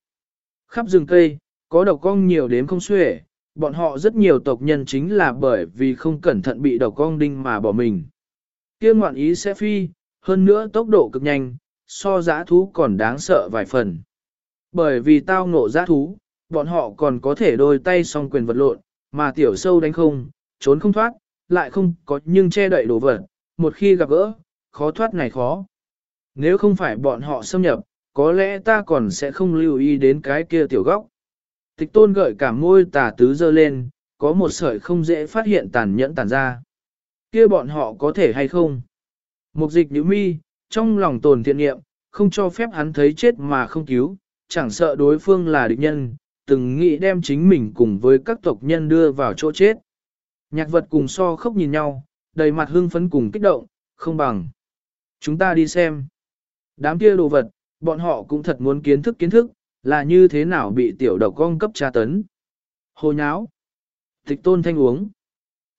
Speaker 1: Khắp rừng cây, có độc cong nhiều đến không xuể, bọn họ rất nhiều tộc nhân chính là bởi vì không cẩn thận bị độc cong đinh mà bỏ mình. Kia ngoạn ý sẽ phi, hơn nữa tốc độ cực nhanh, so giã thú còn đáng sợ vài phần. Bởi vì tao ngộ giã thú, bọn họ còn có thể đôi tay song quyền vật lộn, mà tiểu sâu đánh không, trốn không thoát, lại không có nhưng che đậy đồ vật, một khi gặp gỡ, khó thoát này khó. Nếu không phải bọn họ xâm nhập, có lẽ ta còn sẽ không lưu ý đến cái kia tiểu góc. Tịch tôn gợi cả môi tà tứ dơ lên, có một sợi không dễ phát hiện tàn nhẫn tàn ra. Kia bọn họ có thể hay không? Mục dịch nữ mi, trong lòng tồn thiện nghiệm, không cho phép hắn thấy chết mà không cứu, chẳng sợ đối phương là địch nhân, từng nghĩ đem chính mình cùng với các tộc nhân đưa vào chỗ chết. Nhạc vật cùng so khóc nhìn nhau, đầy mặt hưng phấn cùng kích động, không bằng. Chúng ta đi xem. Đám kia đồ vật, bọn họ cũng thật muốn kiến thức kiến thức, là như thế nào bị tiểu độc con cấp tra tấn. Hồ nháo. Tịch tôn thanh uống.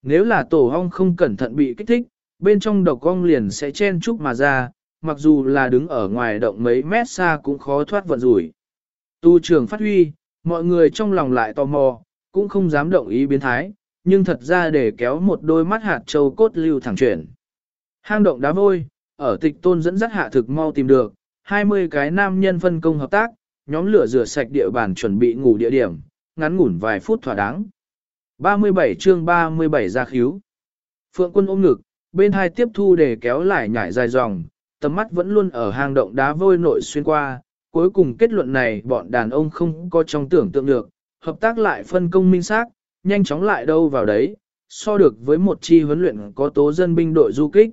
Speaker 1: Nếu là tổ hong không cẩn thận bị kích thích, bên trong độc ong liền sẽ chen chúc mà ra, mặc dù là đứng ở ngoài động mấy mét xa cũng khó thoát vận rủi. Tu trường phát huy, mọi người trong lòng lại tò mò, cũng không dám động ý biến thái, nhưng thật ra để kéo một đôi mắt hạt châu cốt lưu thẳng chuyển. Hang động đá vôi, ở tịch tôn dẫn dắt hạ thực mau tìm được, 20 cái nam nhân phân công hợp tác, nhóm lửa rửa sạch địa bàn chuẩn bị ngủ địa điểm, ngắn ngủn vài phút thỏa đáng. 37 chương 37 ra khíu. Phượng quân ôm ngực, bên hai tiếp thu để kéo lại nhảy dài dòng, tầm mắt vẫn luôn ở hang động đá vôi nội xuyên qua, cuối cùng kết luận này bọn đàn ông không có trong tưởng tượng được, hợp tác lại phân công minh xác, nhanh chóng lại đâu vào đấy, so được với một chi huấn luyện có tố dân binh đội du kích.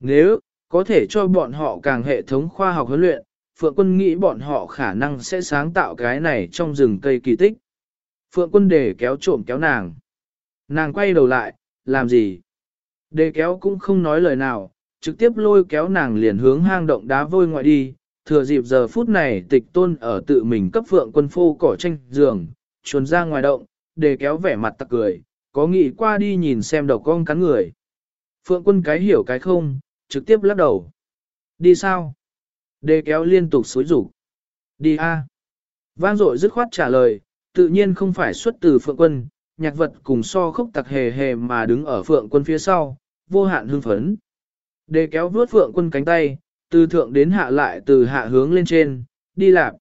Speaker 1: Nếu, có thể cho bọn họ càng hệ thống khoa học huấn luyện, Phượng quân nghĩ bọn họ khả năng sẽ sáng tạo cái này trong rừng cây kỳ tích. Phượng quân để kéo trộm kéo nàng. Nàng quay đầu lại, làm gì? Đề kéo cũng không nói lời nào, trực tiếp lôi kéo nàng liền hướng hang động đá vôi ngoại đi, thừa dịp giờ phút này tịch tôn ở tự mình cấp phượng quân phô cỏ tranh giường, chuồn ra ngoài động, Đề kéo vẻ mặt tặc cười, có nghĩ qua đi nhìn xem đầu con cắn người. Phượng quân cái hiểu cái không, trực tiếp lắc đầu. Đi sao? Đề kéo liên tục xối rủ. Đi a. Vang dội dứt khoát trả lời, tự nhiên không phải xuất từ phượng quân, nhạc vật cùng so khúc tặc hề hề mà đứng ở phượng quân phía sau, vô hạn hưng phấn. Đề kéo vuốt phượng quân cánh tay, từ thượng đến hạ lại từ hạ hướng lên trên, đi lạp.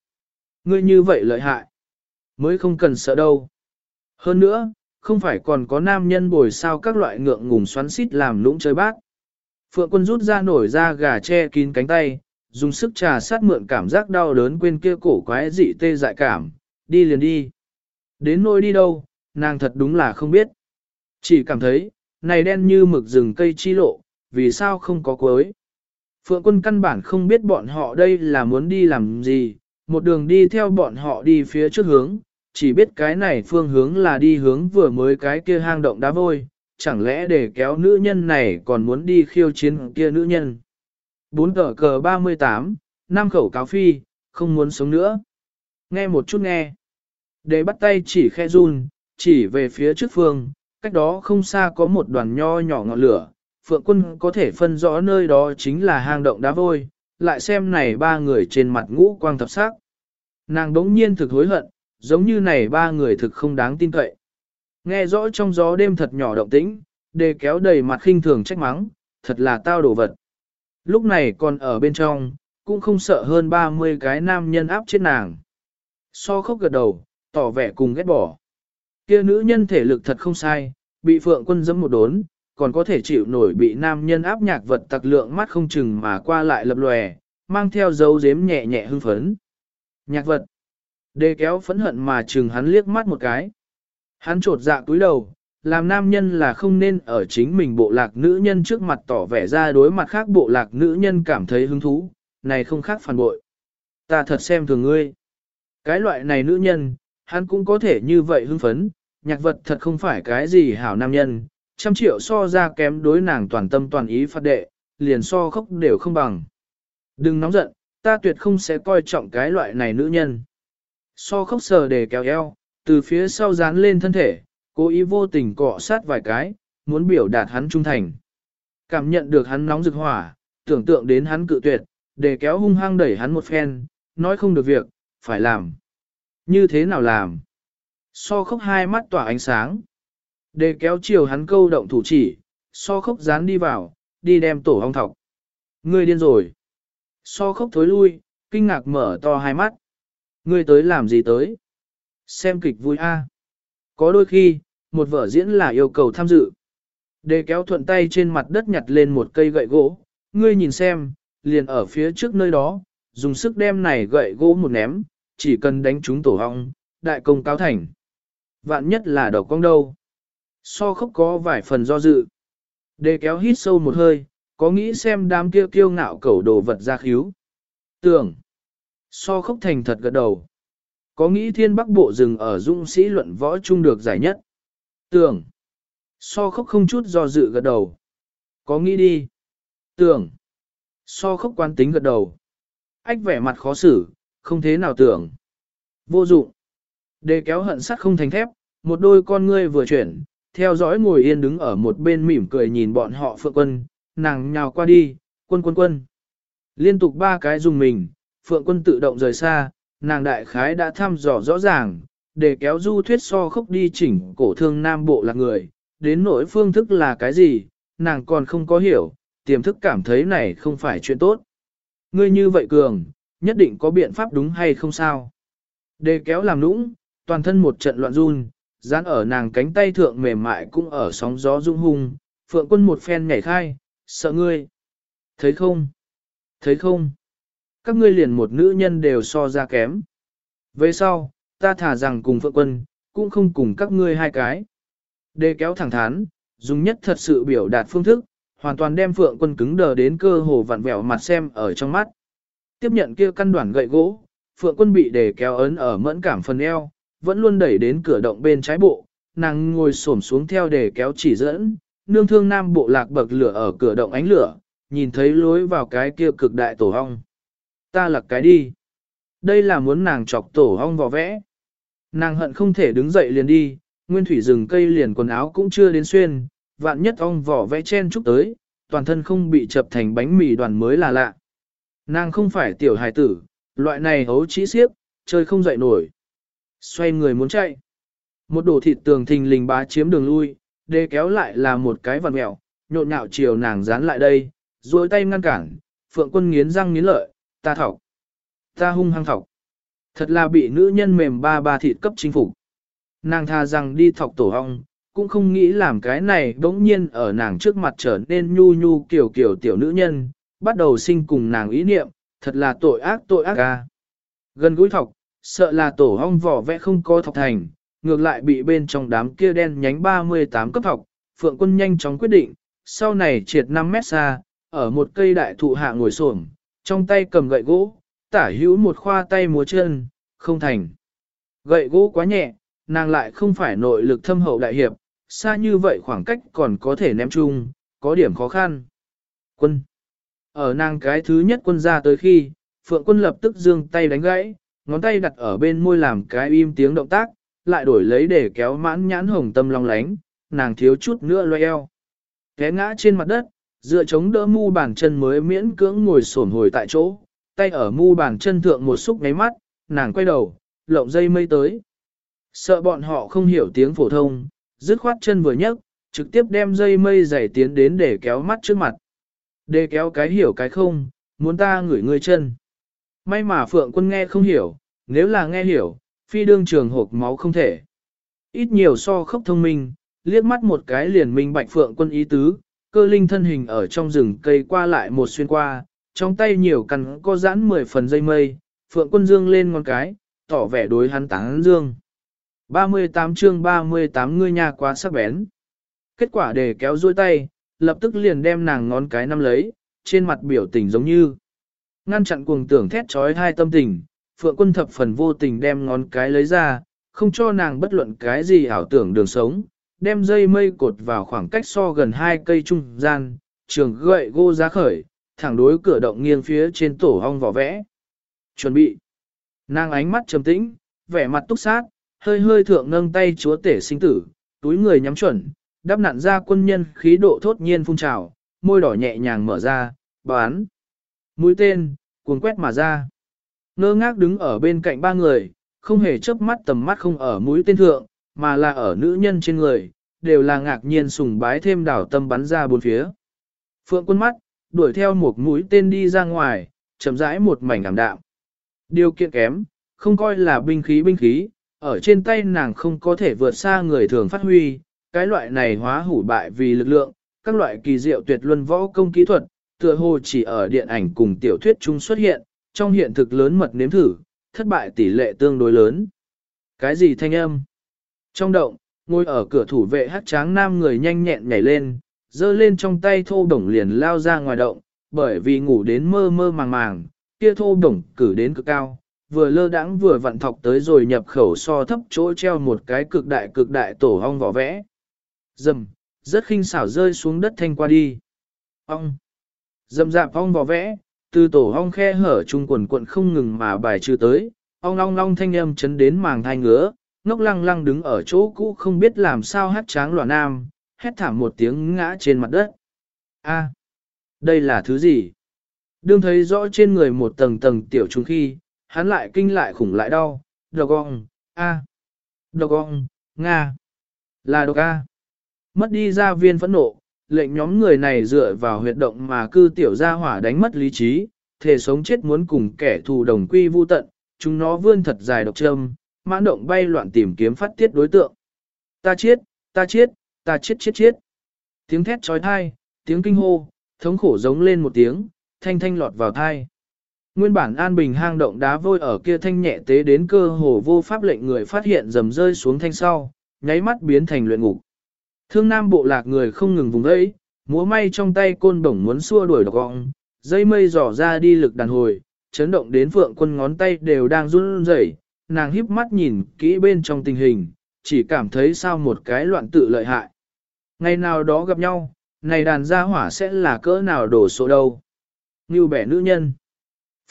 Speaker 1: Ngươi như vậy lợi hại. Mới không cần sợ đâu. Hơn nữa, không phải còn có nam nhân bồi sao các loại ngượng ngùng xoắn xít làm lũng chơi bác. Phượng quân rút ra nổi ra gà che kín cánh tay, dùng sức trà sát mượn cảm giác đau đớn quên kia cổ quái dị tê dại cảm, đi liền đi. Đến nôi đi đâu, nàng thật đúng là không biết. Chỉ cảm thấy, này đen như mực rừng cây chi lộ, vì sao không có cuối. Phượng quân căn bản không biết bọn họ đây là muốn đi làm gì, một đường đi theo bọn họ đi phía trước hướng, chỉ biết cái này phương hướng là đi hướng vừa mới cái kia hang động đá vôi, chẳng lẽ để kéo nữ nhân này còn muốn đi khiêu chiến kia nữ nhân. Bốn tờ cờ 38, năm khẩu cáo phi, không muốn sống nữa. Nghe một chút nghe. Để bắt tay chỉ khe run, chỉ về phía trước phương, cách đó không xa có một đoàn nho nhỏ ngọn lửa, phượng quân có thể phân rõ nơi đó chính là hang động đá vôi, lại xem này ba người trên mặt ngũ quang thập sắc. Nàng đống nhiên thực hối hận, giống như này ba người thực không đáng tin cậy. Nghe rõ trong gió đêm thật nhỏ động tĩnh, đề kéo đầy mặt khinh thường trách mắng, thật là tao đổ vật. Lúc này còn ở bên trong, cũng không sợ hơn 30 cái nam nhân áp trên nàng. So khóc gật đầu, tỏ vẻ cùng ghét bỏ. Kia nữ nhân thể lực thật không sai, bị phượng quân dẫm một đốn, còn có thể chịu nổi bị nam nhân áp nhạc vật tặc lượng mắt không chừng mà qua lại lập lòe, mang theo dấu dếm nhẹ nhẹ hưng phấn. Nhạc vật. Đề kéo phẫn hận mà chừng hắn liếc mắt một cái. Hắn trột dạ túi đầu, làm nam nhân là không nên ở chính mình bộ lạc nữ nhân trước mặt tỏ vẻ ra đối mặt khác bộ lạc nữ nhân cảm thấy hứng thú, này không khác phản bội. Ta thật xem thường ngươi. Cái loại này nữ nhân, hắn cũng có thể như vậy hưng phấn, nhạc vật thật không phải cái gì hảo nam nhân, trăm triệu so ra kém đối nàng toàn tâm toàn ý phát đệ, liền so khóc đều không bằng. Đừng nóng giận, ta tuyệt không sẽ coi trọng cái loại này nữ nhân. So khóc sờ để kéo eo, từ phía sau dán lên thân thể, cố ý vô tình cọ sát vài cái, muốn biểu đạt hắn trung thành. Cảm nhận được hắn nóng rực hỏa, tưởng tượng đến hắn cự tuyệt, để kéo hung hăng đẩy hắn một phen, nói không được việc, phải làm. Như thế nào làm? So khóc hai mắt tỏa ánh sáng. Để kéo chiều hắn câu động thủ chỉ, so khóc dán đi vào, đi đem tổ hong thọc. Ngươi điên rồi. So khóc thối lui, kinh ngạc mở to hai mắt. Ngươi tới làm gì tới? Xem kịch vui a. Có đôi khi, một vở diễn là yêu cầu tham dự. Đề kéo thuận tay trên mặt đất nhặt lên một cây gậy gỗ, ngươi nhìn xem, liền ở phía trước nơi đó, dùng sức đem này gậy gỗ một ném, chỉ cần đánh trúng tổ hong, đại công cáo thành. Vạn nhất là đầu cong đâu. So khóc có vài phần do dự. Đề kéo hít sâu một hơi, có nghĩ xem đám kia kiêu ngạo cẩu đồ vật ra khíu. Tưởng. So khóc thành thật gật đầu. Có nghĩ thiên bắc bộ rừng ở dũng sĩ luận võ chung được giải nhất. Tưởng. So khóc không chút do dự gật đầu. Có nghĩ đi. Tưởng. So khóc quan tính gật đầu. Ách vẻ mặt khó xử, không thế nào tưởng. Vô dụng. Đề kéo hận sắt không thành thép, một đôi con ngươi vừa chuyển, theo dõi ngồi yên đứng ở một bên mỉm cười nhìn bọn họ phượng quân, nàng nhào qua đi, quân quân quân. Liên tục ba cái dùng mình, phượng quân tự động rời xa, nàng đại khái đã thăm dò rõ ràng, để kéo du thuyết so khốc đi chỉnh cổ thương nam bộ là người, đến nỗi phương thức là cái gì, nàng còn không có hiểu, tiềm thức cảm thấy này không phải chuyện tốt. Ngươi như vậy cường, nhất định có biện pháp đúng hay không sao. Đề kéo làm nũng, toàn thân một trận loạn run, dán ở nàng cánh tay thượng mềm mại cũng ở sóng gió rung hung, phượng quân một phen nhảy khai, sợ ngươi. Thấy không? Thấy không? Các ngươi liền một nữ nhân đều so ra kém. Về sau, ta thả rằng cùng phượng quân, cũng không cùng các ngươi hai cái. Đề kéo thẳng thắn, dùng nhất thật sự biểu đạt phương thức, hoàn toàn đem phượng quân cứng đờ đến cơ hồ vặn vẹo mặt xem ở trong mắt. Tiếp nhận kia căn đoạn gậy gỗ, phượng quân bị để kéo ấn ở mẫn cảm phần eo, vẫn luôn đẩy đến cửa động bên trái bộ, nàng ngồi xổm xuống theo để kéo chỉ dẫn, nương thương nam bộ lạc bậc lửa ở cửa động ánh lửa, nhìn thấy lối vào cái kia cực đại tổ hong. Ta lật cái đi. Đây là muốn nàng chọc tổ hong vò vẽ. Nàng hận không thể đứng dậy liền đi, nguyên thủy rừng cây liền quần áo cũng chưa đến xuyên, vạn nhất ong vỏ vẽ chen chúc tới, toàn thân không bị chập thành bánh mì đoàn mới là lạ. Nàng không phải tiểu hài tử, loại này hấu trí xiếp, chơi không dậy nổi. Xoay người muốn chạy. Một đổ thịt tường thình lình bá chiếm đường lui, đê kéo lại là một cái vằn mẹo, nhộn nhạo chiều nàng dán lại đây, duỗi tay ngăn cản, phượng quân nghiến răng nghiến lợi, ta thọc. Ta hung hăng thọc. Thật là bị nữ nhân mềm ba ba thịt cấp chính phục. Nàng tha rằng đi thọc tổ hong, cũng không nghĩ làm cái này đống nhiên ở nàng trước mặt trở nên nhu nhu kiểu kiểu tiểu nữ nhân, bắt đầu sinh cùng nàng ý niệm, thật là tội ác tội ác ca. Gần gũi thọc, sợ là tổ hong vỏ vẽ không có thọc thành, ngược lại bị bên trong đám kia đen nhánh 38 cấp thọc, phượng quân nhanh chóng quyết định, sau này triệt 5 mét xa, ở một cây đại thụ hạ ngồi xổm, trong tay cầm gậy gỗ, tả hữu một khoa tay múa chân, không thành. Gậy gỗ quá nhẹ, nàng lại không phải nội lực thâm hậu đại hiệp, xa như vậy khoảng cách còn có thể ném chung, có điểm khó khăn. Quân. Ở nàng cái thứ nhất quân ra tới khi, Phượng quân lập tức dương tay đánh gãy, ngón tay đặt ở bên môi làm cái im tiếng động tác, lại đổi lấy để kéo mãn nhãn hồng tâm long lánh, nàng thiếu chút nữa loe eo. Té ngã trên mặt đất, dựa chống đỡ mu bàn chân mới miễn cưỡng ngồi sổn hồi tại chỗ, tay ở mu bàn chân thượng một xúc ngáy mắt, nàng quay đầu, lộng dây mây tới. Sợ bọn họ không hiểu tiếng phổ thông, dứt khoát chân vừa nhấc, trực tiếp đem dây mây dày tiến đến để kéo mắt trước mặt. Để kéo cái hiểu cái không, muốn ta ngửi ngươi chân. May mà Phượng quân nghe không hiểu, nếu là nghe hiểu, phi đương trường hộp máu không thể. Ít nhiều so khốc thông minh, liếc mắt một cái liền minh bạch Phượng quân ý tứ, cơ linh thân hình ở trong rừng cây qua lại một xuyên qua, trong tay nhiều cằn có giãn mười phần dây mây, Phượng quân dương lên ngón cái, tỏ vẻ đối hắn táng dương. 38 chương 38 ngươi nhà quá sắc bén. Kết quả để kéo duỗi tay, lập tức liền đem nàng ngón cái nắm lấy, trên mặt biểu tình giống như. Ngăn chặn cuồng tưởng thét trói hai tâm tình, Phượng quân thập phần vô tình đem ngón cái lấy ra, không cho nàng bất luận cái gì ảo tưởng đường sống, đem dây mây cột vào khoảng cách so gần hai cây trung gian, trường gậy gô giá khởi, thẳng đối cửa động nghiêng phía trên tổ hong vỏ vẽ. Chuẩn bị. Nàng ánh mắt trầm tĩnh, vẻ mặt túc sát, hơi hơi thượng nâng tay chúa tể sinh tử, túi người nhắm chuẩn, đáp nạn ra quân nhân khí độ thốt nhiên phun trào, môi đỏ nhẹ nhàng mở ra, bán. Mũi tên, cuốn quét mà ra. Ngơ ngác đứng ở bên cạnh ba người, không hề chớp mắt tầm mắt không ở mũi tên thượng, mà là ở nữ nhân trên người, đều là ngạc nhiên sùng bái thêm đảo tâm bắn ra bốn phía. Phượng quân mắt, đuổi theo một mũi tên đi ra ngoài, chậm rãi một mảnh ảm đạm. Điều kiện kém, không coi là binh khí binh khí, ở trên tay nàng không có thể vượt xa người thường phát huy, cái loại này hóa hủ bại vì lực lượng, các loại kỳ diệu tuyệt luân võ công kỹ thuật, tựa hồ chỉ ở điện ảnh cùng tiểu thuyết chung xuất hiện, trong hiện thực lớn mật nếm thử, thất bại tỷ lệ tương đối lớn. Cái gì thanh âm? Trong động, ngồi ở cửa thủ vệ hát tráng nam người nhanh nhẹn nhảy lên, giơ lên trong tay thô đồng liền lao ra ngoài động, bởi vì ngủ đến mơ mơ màng màng, kia thô đồng cử đến cực cao, vừa lơ đãng vừa vặn thọc tới rồi nhập khẩu so thấp chỗ treo một cái cực đại cực đại tổ hong vỏ vẽ. Dầm, rất khinh xảo rơi xuống đất thanh qua đi. Ong. Dầm dạp ong vò vẽ, từ tổ ong khe hở trung quần quận không ngừng mà bài trừ tới, ong long long thanh âm chấn đến màng thai ngứa, ngốc lăng lăng đứng ở chỗ cũ không biết làm sao hát tráng loạn nam, hét thảm một tiếng ngã trên mặt đất. A, đây là thứ gì? Đương thấy rõ trên người một tầng tầng tiểu trùng khi, hắn lại kinh lại khủng lại đau, độc ong, A, độc ong, Nga, là độc A. Mất đi ra viên phẫn nộ, lệnh nhóm người này dựa vào huyệt động mà cư tiểu gia hỏa đánh mất lý trí, thể sống chết muốn cùng kẻ thù đồng quy vu tận, chúng nó vươn thật dài độc châm, mãn động bay loạn tìm kiếm phát tiết đối tượng. Ta chết, ta chết, ta chết chết chết. Tiếng thét trói thai, tiếng kinh hô, thống khổ giống lên một tiếng, thanh thanh lọt vào thai. Nguyên bản an bình hang động đá vôi ở kia thanh nhẹ tế đến cơ hồ vô pháp lệnh người phát hiện dầm rơi xuống thanh sau, nháy mắt biến thành luyện ngục. Thương nam bộ lạc người không ngừng vùng ấy, múa may trong tay côn bổng muốn xua đuổi độc gọng, dây mây dò ra đi lực đàn hồi, chấn động đến phượng quân ngón tay đều đang run rẩy, nàng híp mắt nhìn kỹ bên trong tình hình, chỉ cảm thấy sao một cái loạn tự lợi hại. Ngày nào đó gặp nhau, này đàn gia hỏa sẽ là cỡ nào đổ số đâu. Như bẻ nữ nhân.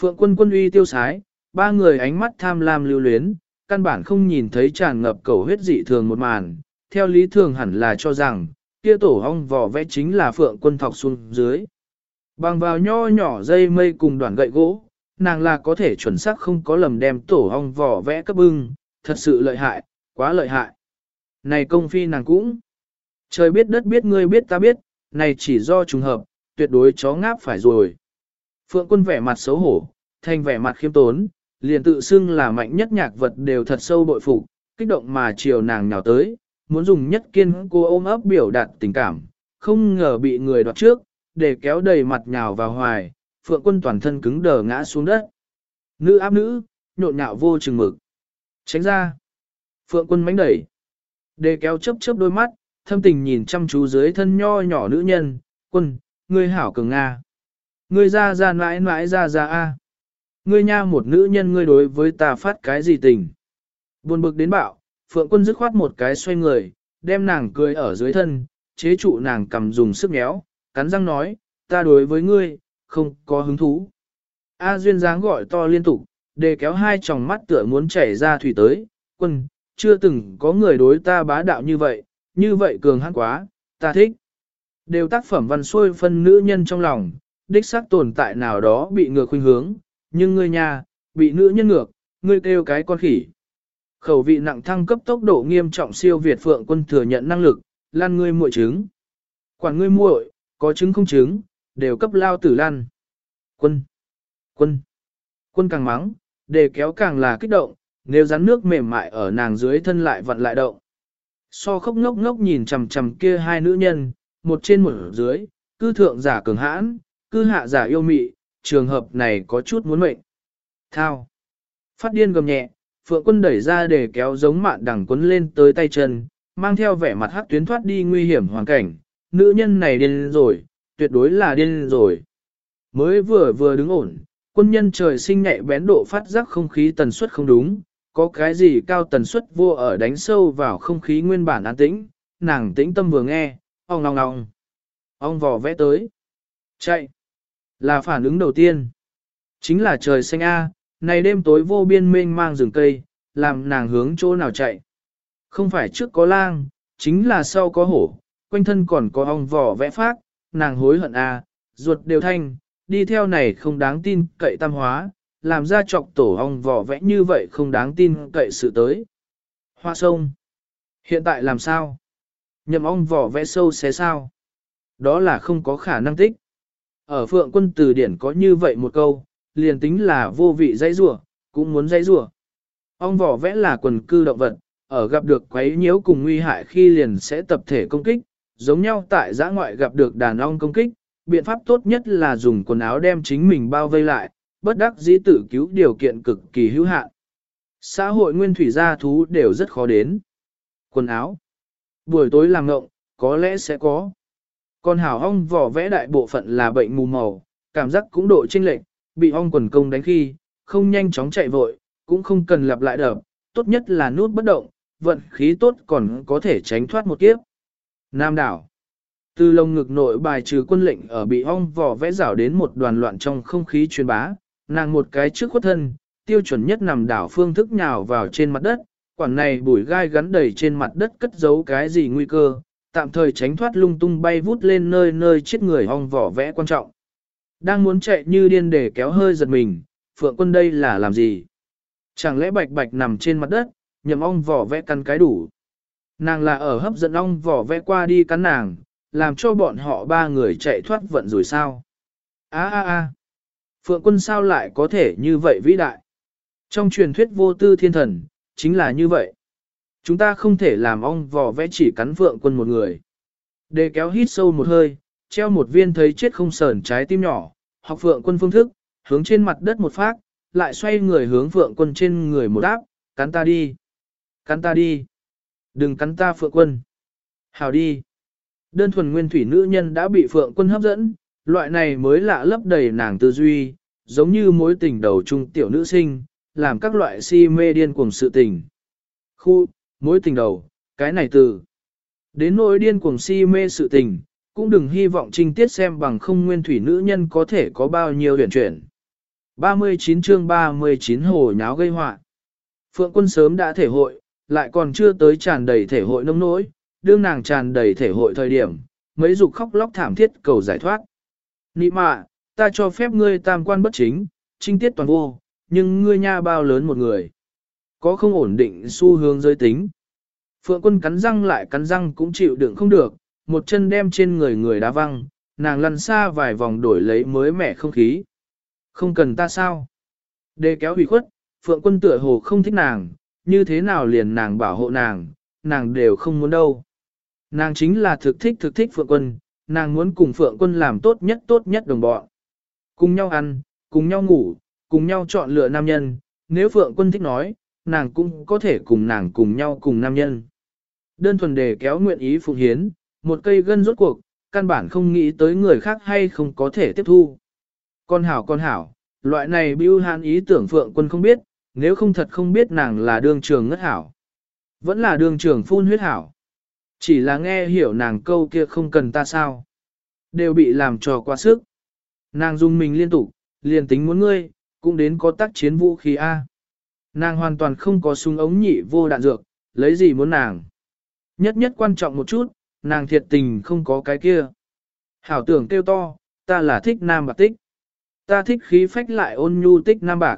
Speaker 1: Phượng quân quân uy tiêu sái, ba người ánh mắt tham lam lưu luyến, căn bản không nhìn thấy tràn ngập cầu huyết dị thường một màn, theo lý thường hẳn là cho rằng, kia tổ hong vỏ vẽ chính là phượng quân thọc xuống dưới. Bằng vào nho nhỏ dây mây cùng đoàn gậy gỗ, nàng là có thể chuẩn xác không có lầm đem tổ hong vỏ vẽ cấp bưng, thật sự lợi hại, quá lợi hại. Này công phi nàng cũng, trời biết đất biết ngươi biết ta biết, này chỉ do trùng hợp, tuyệt đối chó ngáp phải rồi. Phượng quân vẻ mặt xấu hổ, thành vẻ mặt khiêm tốn, liền tự xưng là mạnh nhất nhạc vật đều thật sâu bội phục, kích động mà chiều nàng nhào tới, muốn dùng nhất kiên cô ôm ấp biểu đạt tình cảm, không ngờ bị người đoạt trước, để kéo đầy mặt nhào vào hoài, phượng quân toàn thân cứng đờ ngã xuống đất. Nữ áp nữ, nhộn nhạo vô chừng mực. Tránh ra. Phượng quân mánh đẩy. Để kéo chớp chớp đôi mắt, thâm tình nhìn chăm chú dưới thân nho nhỏ nữ nhân, quân, ngươi hảo cường Nga. Ngươi ra ra mãi mãi ra ra A. Ngươi nha một nữ nhân ngươi đối với ta phát cái gì tình. Buồn bực đến bạo, Phượng quân dứt khoát một cái xoay người, đem nàng cười ở dưới thân, chế trụ nàng cầm dùng sức nhéo, cắn răng nói, ta đối với ngươi, không có hứng thú. A Duyên dáng gọi to liên tục, để kéo hai tròng mắt tựa muốn chảy ra thủy tới, quân, chưa từng có người đối ta bá đạo như vậy, như vậy cường hãn quá, ta thích. Đều tác phẩm văn xuôi phân nữ nhân trong lòng, đích xác tồn tại nào đó bị ngược khuynh hướng, nhưng ngươi nhà, bị nữ nhân ngược, ngươi kêu cái con khỉ. Khẩu vị nặng thăng cấp tốc độ nghiêm trọng siêu Việt Phượng quân thừa nhận năng lực, lan ngươi muội trứng. Quản ngươi muội, có trứng không trứng, đều cấp lao tử lan. Quân, quân, quân càng mắng, để kéo càng là kích động, nếu rắn nước mềm mại ở nàng dưới thân lại vặn lại động. So khóc ngốc ngốc nhìn chằm chằm kia hai nữ nhân, một trên một dưới, cư thượng giả cường hãn, cư hạ giả yêu mị, trường hợp này có chút muốn mệnh. Thao. Phát điên gầm nhẹ, phượng quân đẩy ra để kéo giống mạn đằng quấn lên tới tay chân, mang theo vẻ mặt hắc tuyến thoát đi nguy hiểm hoàn cảnh. Nữ nhân này điên rồi, tuyệt đối là điên rồi. Mới vừa vừa đứng ổn, quân nhân trời sinh nhạy bén độ phát giác không khí tần suất không đúng, có cái gì cao tần suất vô ở đánh sâu vào không khí nguyên bản an tĩnh, nàng tĩnh tâm vừa nghe, ong ong ong. Ong vò vẽ tới. Chạy. Là phản ứng đầu tiên. Chính là trời xanh A, này đêm tối vô biên mênh mang rừng cây, làm nàng hướng chỗ nào chạy. Không phải trước có lang, chính là sau có hổ, quanh thân còn có ong vò vẽ phát, nàng hối hận à ruột đều thanh, đi theo này không đáng tin cậy tam hóa, làm ra chọc tổ ong vò vẽ như vậy không đáng tin cậy sự tới. Hoa sông. Hiện tại làm sao? Nhậm ong vỏ vẽ sâu xé sao? Đó là không có khả năng tích. Ở phượng quân từ điển có như vậy một câu, liền tính là vô vị dãy rủa cũng muốn dãy rủa Ong vỏ vẽ là quần cư động vật, ở gặp được quấy nhiễu cùng nguy hại khi liền sẽ tập thể công kích, giống nhau tại giã ngoại gặp được đàn ong công kích, biện pháp tốt nhất là dùng quần áo đem chính mình bao vây lại, bất đắc dĩ tự cứu điều kiện cực kỳ hữu hạn. Xã hội nguyên thủy gia thú đều rất khó đến. Quần áo. Buổi tối làm ngộng, có lẽ sẽ có. Còn hảo ong vỏ vẽ đại bộ phận là bệnh mù màu, cảm giác cũng độ chênh lệch, bị ong quần công đánh khi, không nhanh chóng chạy vội, cũng không cần lặp lại đập, tốt nhất là nút bất động, vận khí tốt còn có thể tránh thoát một kiếp. Nam đảo. Từ lồng ngực nội bài trừ quân lệnh ở bị ong vỏ vẽ rảo đến một đoàn loạn trong không khí truyền bá, nàng một cái trước khuất thân, tiêu chuẩn nhất nằm đảo phương thức nhào vào trên mặt đất, quản này bùi gai gắn đầy trên mặt đất cất giấu cái gì nguy cơ, tạm thời tránh thoát lung tung bay vút lên nơi nơi chết người ong vỏ vẽ quan trọng. Đang muốn chạy như điên để kéo hơi giật mình, phượng quân đây là làm gì? Chẳng lẽ bạch bạch nằm trên mặt đất, nhầm ong vỏ vẽ căn cái đủ? Nàng là ở hấp dẫn ong vỏ vẽ qua đi cắn nàng, làm cho bọn họ ba người chạy thoát vận rồi sao? A a a. Phượng quân sao lại có thể như vậy vĩ đại? Trong truyền thuyết vô tư thiên thần, chính là như vậy. Chúng ta không thể làm ong vò vẽ chỉ cắn phượng quân một người. Để kéo hít sâu một hơi, treo một viên thấy chết không sờn trái tim nhỏ, học phượng quân phương thức, hướng trên mặt đất một phát, lại xoay người hướng phượng quân trên người một đáp cắn ta đi. Cắn ta đi. Đừng cắn ta phượng quân. Hào đi. Đơn thuần nguyên thủy nữ nhân đã bị phượng quân hấp dẫn, loại này mới lạ lấp đầy nàng tư duy, giống như mối tình đầu trung tiểu nữ sinh, làm các loại si mê điên cuồng sự tình. Khu, mối tình đầu, cái này từ. Đến nỗi điên cuồng si mê sự tình, cũng đừng hy vọng trinh tiết xem bằng không nguyên thủy nữ nhân có thể có bao nhiêu huyền chuyển. 39 chương 39 hồ nháo gây họa Phượng quân sớm đã thể hội, lại còn chưa tới tràn đầy thể hội nông nỗi, đương nàng tràn đầy thể hội thời điểm, mấy dục khóc lóc thảm thiết cầu giải thoát. Nị mạ, ta cho phép ngươi tam quan bất chính, trinh tiết toàn vô, nhưng ngươi nha bao lớn một người. Có không ổn định xu hướng giới tính. Phượng quân cắn răng lại cắn răng cũng chịu đựng không được, một chân đem trên người người đá văng, nàng lăn xa vài vòng đổi lấy mới mẻ không khí. Không cần ta sao? Đề kéo hủy khuất, Phượng quân tựa hồ không thích nàng, như thế nào liền nàng bảo hộ nàng, nàng đều không muốn đâu. Nàng chính là thực thích thực thích Phượng quân, nàng muốn cùng Phượng quân làm tốt nhất tốt nhất đồng bọn. Cùng nhau ăn, cùng nhau ngủ, cùng nhau chọn lựa nam nhân, nếu Phượng quân thích nói, nàng cũng có thể cùng nàng cùng nhau cùng nam nhân. Đơn thuần đề kéo nguyện ý phụng hiến, một cây gân rốt cuộc, căn bản không nghĩ tới người khác hay không có thể tiếp thu. Con hảo con hảo, loại này bưu hàn ý tưởng Phượng quân không biết, nếu không thật không biết nàng là Đường trường ngất hảo. Vẫn là Đường trường phun huyết hảo. Chỉ là nghe hiểu nàng câu kia không cần ta sao. Đều bị làm trò quá sức. Nàng dung mình liên tục, liền tính muốn ngươi, cũng đến có tác chiến vũ khí A. Nàng hoàn toàn không có súng ống nhị vô đạn dược, lấy gì muốn nàng. Nhất nhất quan trọng một chút, nàng thiệt tình không có cái kia. Hảo tưởng kêu to, ta là thích nam bạc tích. Ta thích khí phách lại ôn nhu tích nam bạc.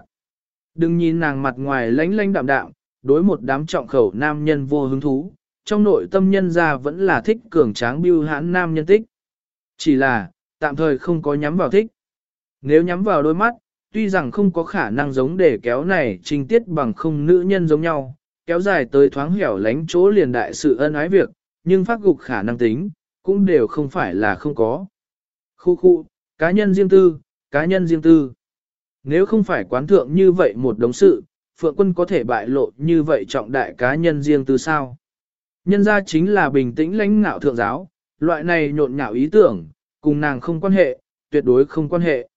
Speaker 1: Đừng nhìn nàng mặt ngoài lánh lánh đạm đạm, đối một đám trọng khẩu nam nhân vô hứng thú, trong nội tâm nhân ra vẫn là thích cường tráng biêu hãn nam nhân tích. Chỉ là, tạm thời không có nhắm vào thích. Nếu nhắm vào đôi mắt, tuy rằng không có khả năng giống để kéo này trình tiết bằng không nữ nhân giống nhau, kéo dài tới thoáng hẻo lánh chỗ liền đại sự ân ái việc, nhưng phát gục khả năng tính, cũng đều không phải là không có. Khu khu, cá nhân riêng tư, cá nhân riêng tư. Nếu không phải quán thượng như vậy một đống sự, Phượng quân có thể bại lộ như vậy trọng đại cá nhân riêng tư sao? Nhân ra chính là bình tĩnh lãnh ngạo thượng giáo, loại này nhộn nhạo ý tưởng, cùng nàng không quan hệ, tuyệt đối không quan hệ.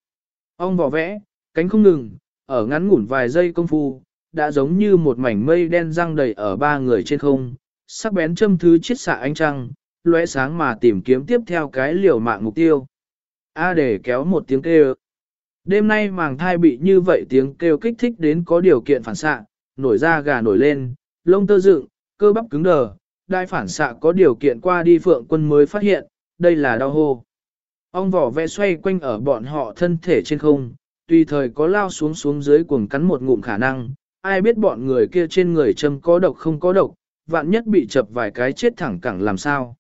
Speaker 1: Ông vỏ vẽ, cánh không ngừng, ở ngắn ngủn vài giây công phu, đã giống như một mảnh mây đen răng đầy ở ba người trên không, sắc bén châm thứ chiết xạ ánh trăng, lóe sáng mà tìm kiếm tiếp theo cái liều mạng mục tiêu. A để kéo một tiếng kêu. Đêm nay màng thai bị như vậy tiếng kêu kích thích đến có điều kiện phản xạ, nổi ra gà nổi lên, lông tơ dựng, cơ bắp cứng đờ, đai phản xạ có điều kiện qua đi phượng quân mới phát hiện, đây là đau hô. Ông vỏ vẽ xoay quanh ở bọn họ thân thể trên không, tùy thời có lao xuống xuống dưới cuồng cắn một ngụm khả năng, ai biết bọn người kia trên người châm có độc không có độc, vạn nhất bị chập vài cái chết thẳng cẳng làm sao.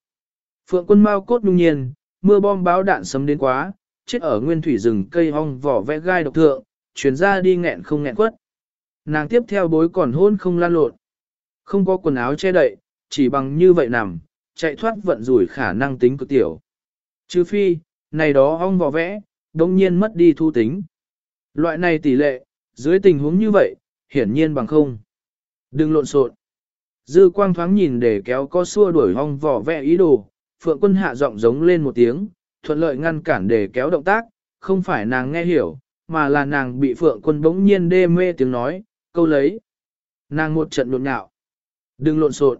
Speaker 1: Phượng quân mau cốt nhung nhiên, mưa bom báo đạn sấm đến quá, chết ở nguyên thủy rừng cây hong vỏ vẽ gai độc thượng, chuyển ra đi nghẹn không nghẹn quất. Nàng tiếp theo bối còn hôn không lan lộn. Không có quần áo che đậy, chỉ bằng như vậy nằm, chạy thoát vận rủi khả năng tính cực tiểu. Chứ phi, này đó hong vỏ vẽ, đồng nhiên mất đi thu tính. Loại này tỷ lệ, dưới tình huống như vậy, hiển nhiên bằng không. Đừng lộn xộn. Dư quang thoáng nhìn để kéo co xua đuổi hong vỏ vẽ ý đồ, phượng quân hạ giọng giống lên một tiếng, thuận lợi ngăn cản để kéo động tác, không phải nàng nghe hiểu, mà là nàng bị phượng quân bỗng nhiên đê mê tiếng nói, câu lấy. Nàng một trận lộn nhạo. Đừng lộn xộn.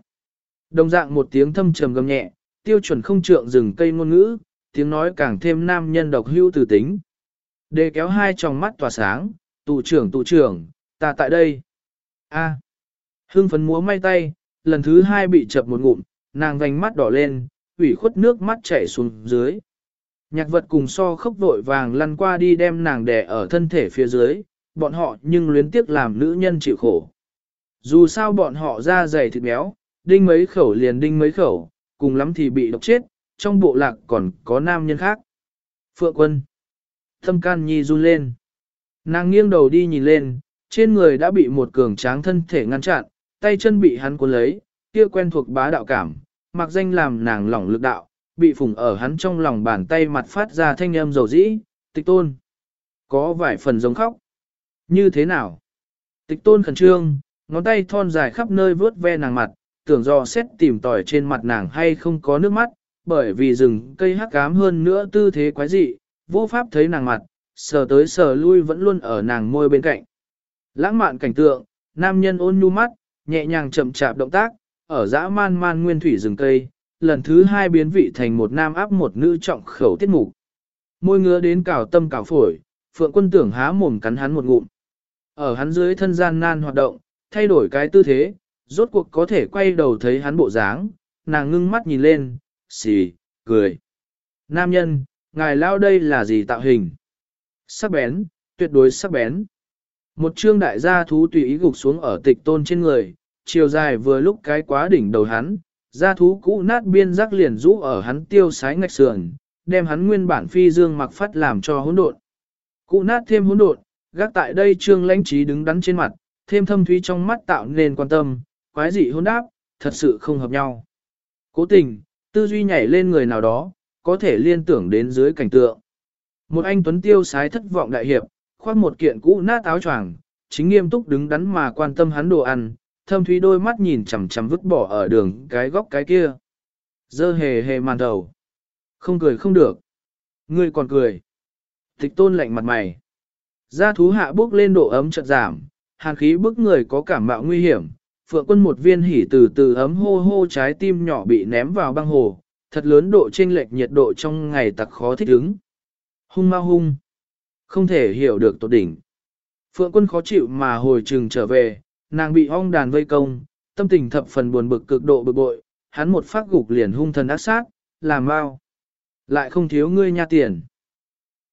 Speaker 1: Đồng dạng một tiếng thâm trầm gầm nhẹ, tiêu chuẩn không trượng rừng cây ngôn ngữ, tiếng nói càng thêm nam nhân độc hưu từ tính. Đề kéo hai tròng mắt tỏa sáng, tụ trưởng tụ trưởng, ta tại đây. A. Hưng phấn múa may tay, lần thứ hai bị chập một ngụm, nàng vành mắt đỏ lên, ủy khuất nước mắt chảy xuống dưới. Nhạc vật cùng so khốc vội vàng lăn qua đi đem nàng đè ở thân thể phía dưới, bọn họ nhưng luyến tiếc làm nữ nhân chịu khổ. Dù sao bọn họ da dày thịt béo, đinh mấy khẩu liền đinh mấy khẩu, cùng lắm thì bị độc chết, trong bộ lạc còn có nam nhân khác. Phượng quân. Thâm can nhi run lên. Nàng nghiêng đầu đi nhìn lên, trên người đã bị một cường tráng thân thể ngăn chặn, tay chân bị hắn cuốn lấy, kia quen thuộc bá đạo cảm, mặc danh làm nàng lỏng lực đạo, bị phùng ở hắn trong lòng bàn tay mặt phát ra thanh âm dầu dĩ, tịch tôn. Có vài phần giống khóc. Như thế nào? Tịch tôn khẩn trương, ngón tay thon dài khắp nơi vướt ve nàng mặt, tưởng do xét tìm tỏi trên mặt nàng hay không có nước mắt, bởi vì rừng cây hắc cám hơn nữa tư thế quái dị, vô pháp thấy nàng mặt, sờ tới sờ lui vẫn luôn ở nàng môi bên cạnh. Lãng mạn cảnh tượng, nam nhân ôn nhu mắt, nhẹ nhàng chậm chạp động tác, ở dã man man nguyên thủy rừng cây, lần thứ hai biến vị thành một nam áp một nữ trọng khẩu tiết mục. Môi ngứa đến cào tâm cào phổi, phượng quân tưởng há mồm cắn hắn một ngụm. Ở hắn dưới thân gian nan hoạt động, thay đổi cái tư thế, rốt cuộc có thể quay đầu thấy hắn bộ dáng, nàng ngưng mắt nhìn lên, xì, cười. Nam nhân, ngài lao đây là gì tạo hình? Sắc bén, tuyệt đối sắc bén. Một trương đại gia thú tùy ý gục xuống ở tịch tôn trên người, chiều dài vừa lúc cái quá đỉnh đầu hắn, gia thú cũ nát biên rắc liền rũ ở hắn tiêu sái ngạch sườn, đem hắn nguyên bản phi dương mặc phát làm cho hỗn độn. Cũ nát thêm hỗn độn, gác tại đây trương lãnh trí đứng đắn trên mặt, thêm thâm thúy trong mắt tạo nên quan tâm, quái dị hỗn đáp, thật sự không hợp nhau. Cố tình, tư duy nhảy lên người nào đó, có thể liên tưởng đến dưới cảnh tượng. Một anh tuấn tiêu sái thất vọng đại hiệp, khoác một kiện cũ nát áo choàng, chính nghiêm túc đứng đắn mà quan tâm hắn đồ ăn, thâm thúy đôi mắt nhìn chằm chằm vứt bỏ ở đường cái góc cái kia. Dơ hề hề màn đầu. Không cười không được. Ngươi còn cười. Tịch tôn lạnh mặt mày. Gia thú hạ bước lên độ ấm chợt giảm, hàn khí bức người có cảm mạo nguy hiểm. Phượng quân một viên hỉ từ từ ấm hô hô trái tim nhỏ bị ném vào băng hồ, thật lớn độ chênh lệch nhiệt độ trong ngày tặc khó thích ứng. Hung ma hung. Không thể hiểu được tột đỉnh. Phượng quân khó chịu mà hồi trừng trở về, nàng bị ong đàn vây công, tâm tình thập phần buồn bực cực độ bực bội, hắn một phát gục liền hung thần ác sát, làm mau. lại không thiếu ngươi nha tiền.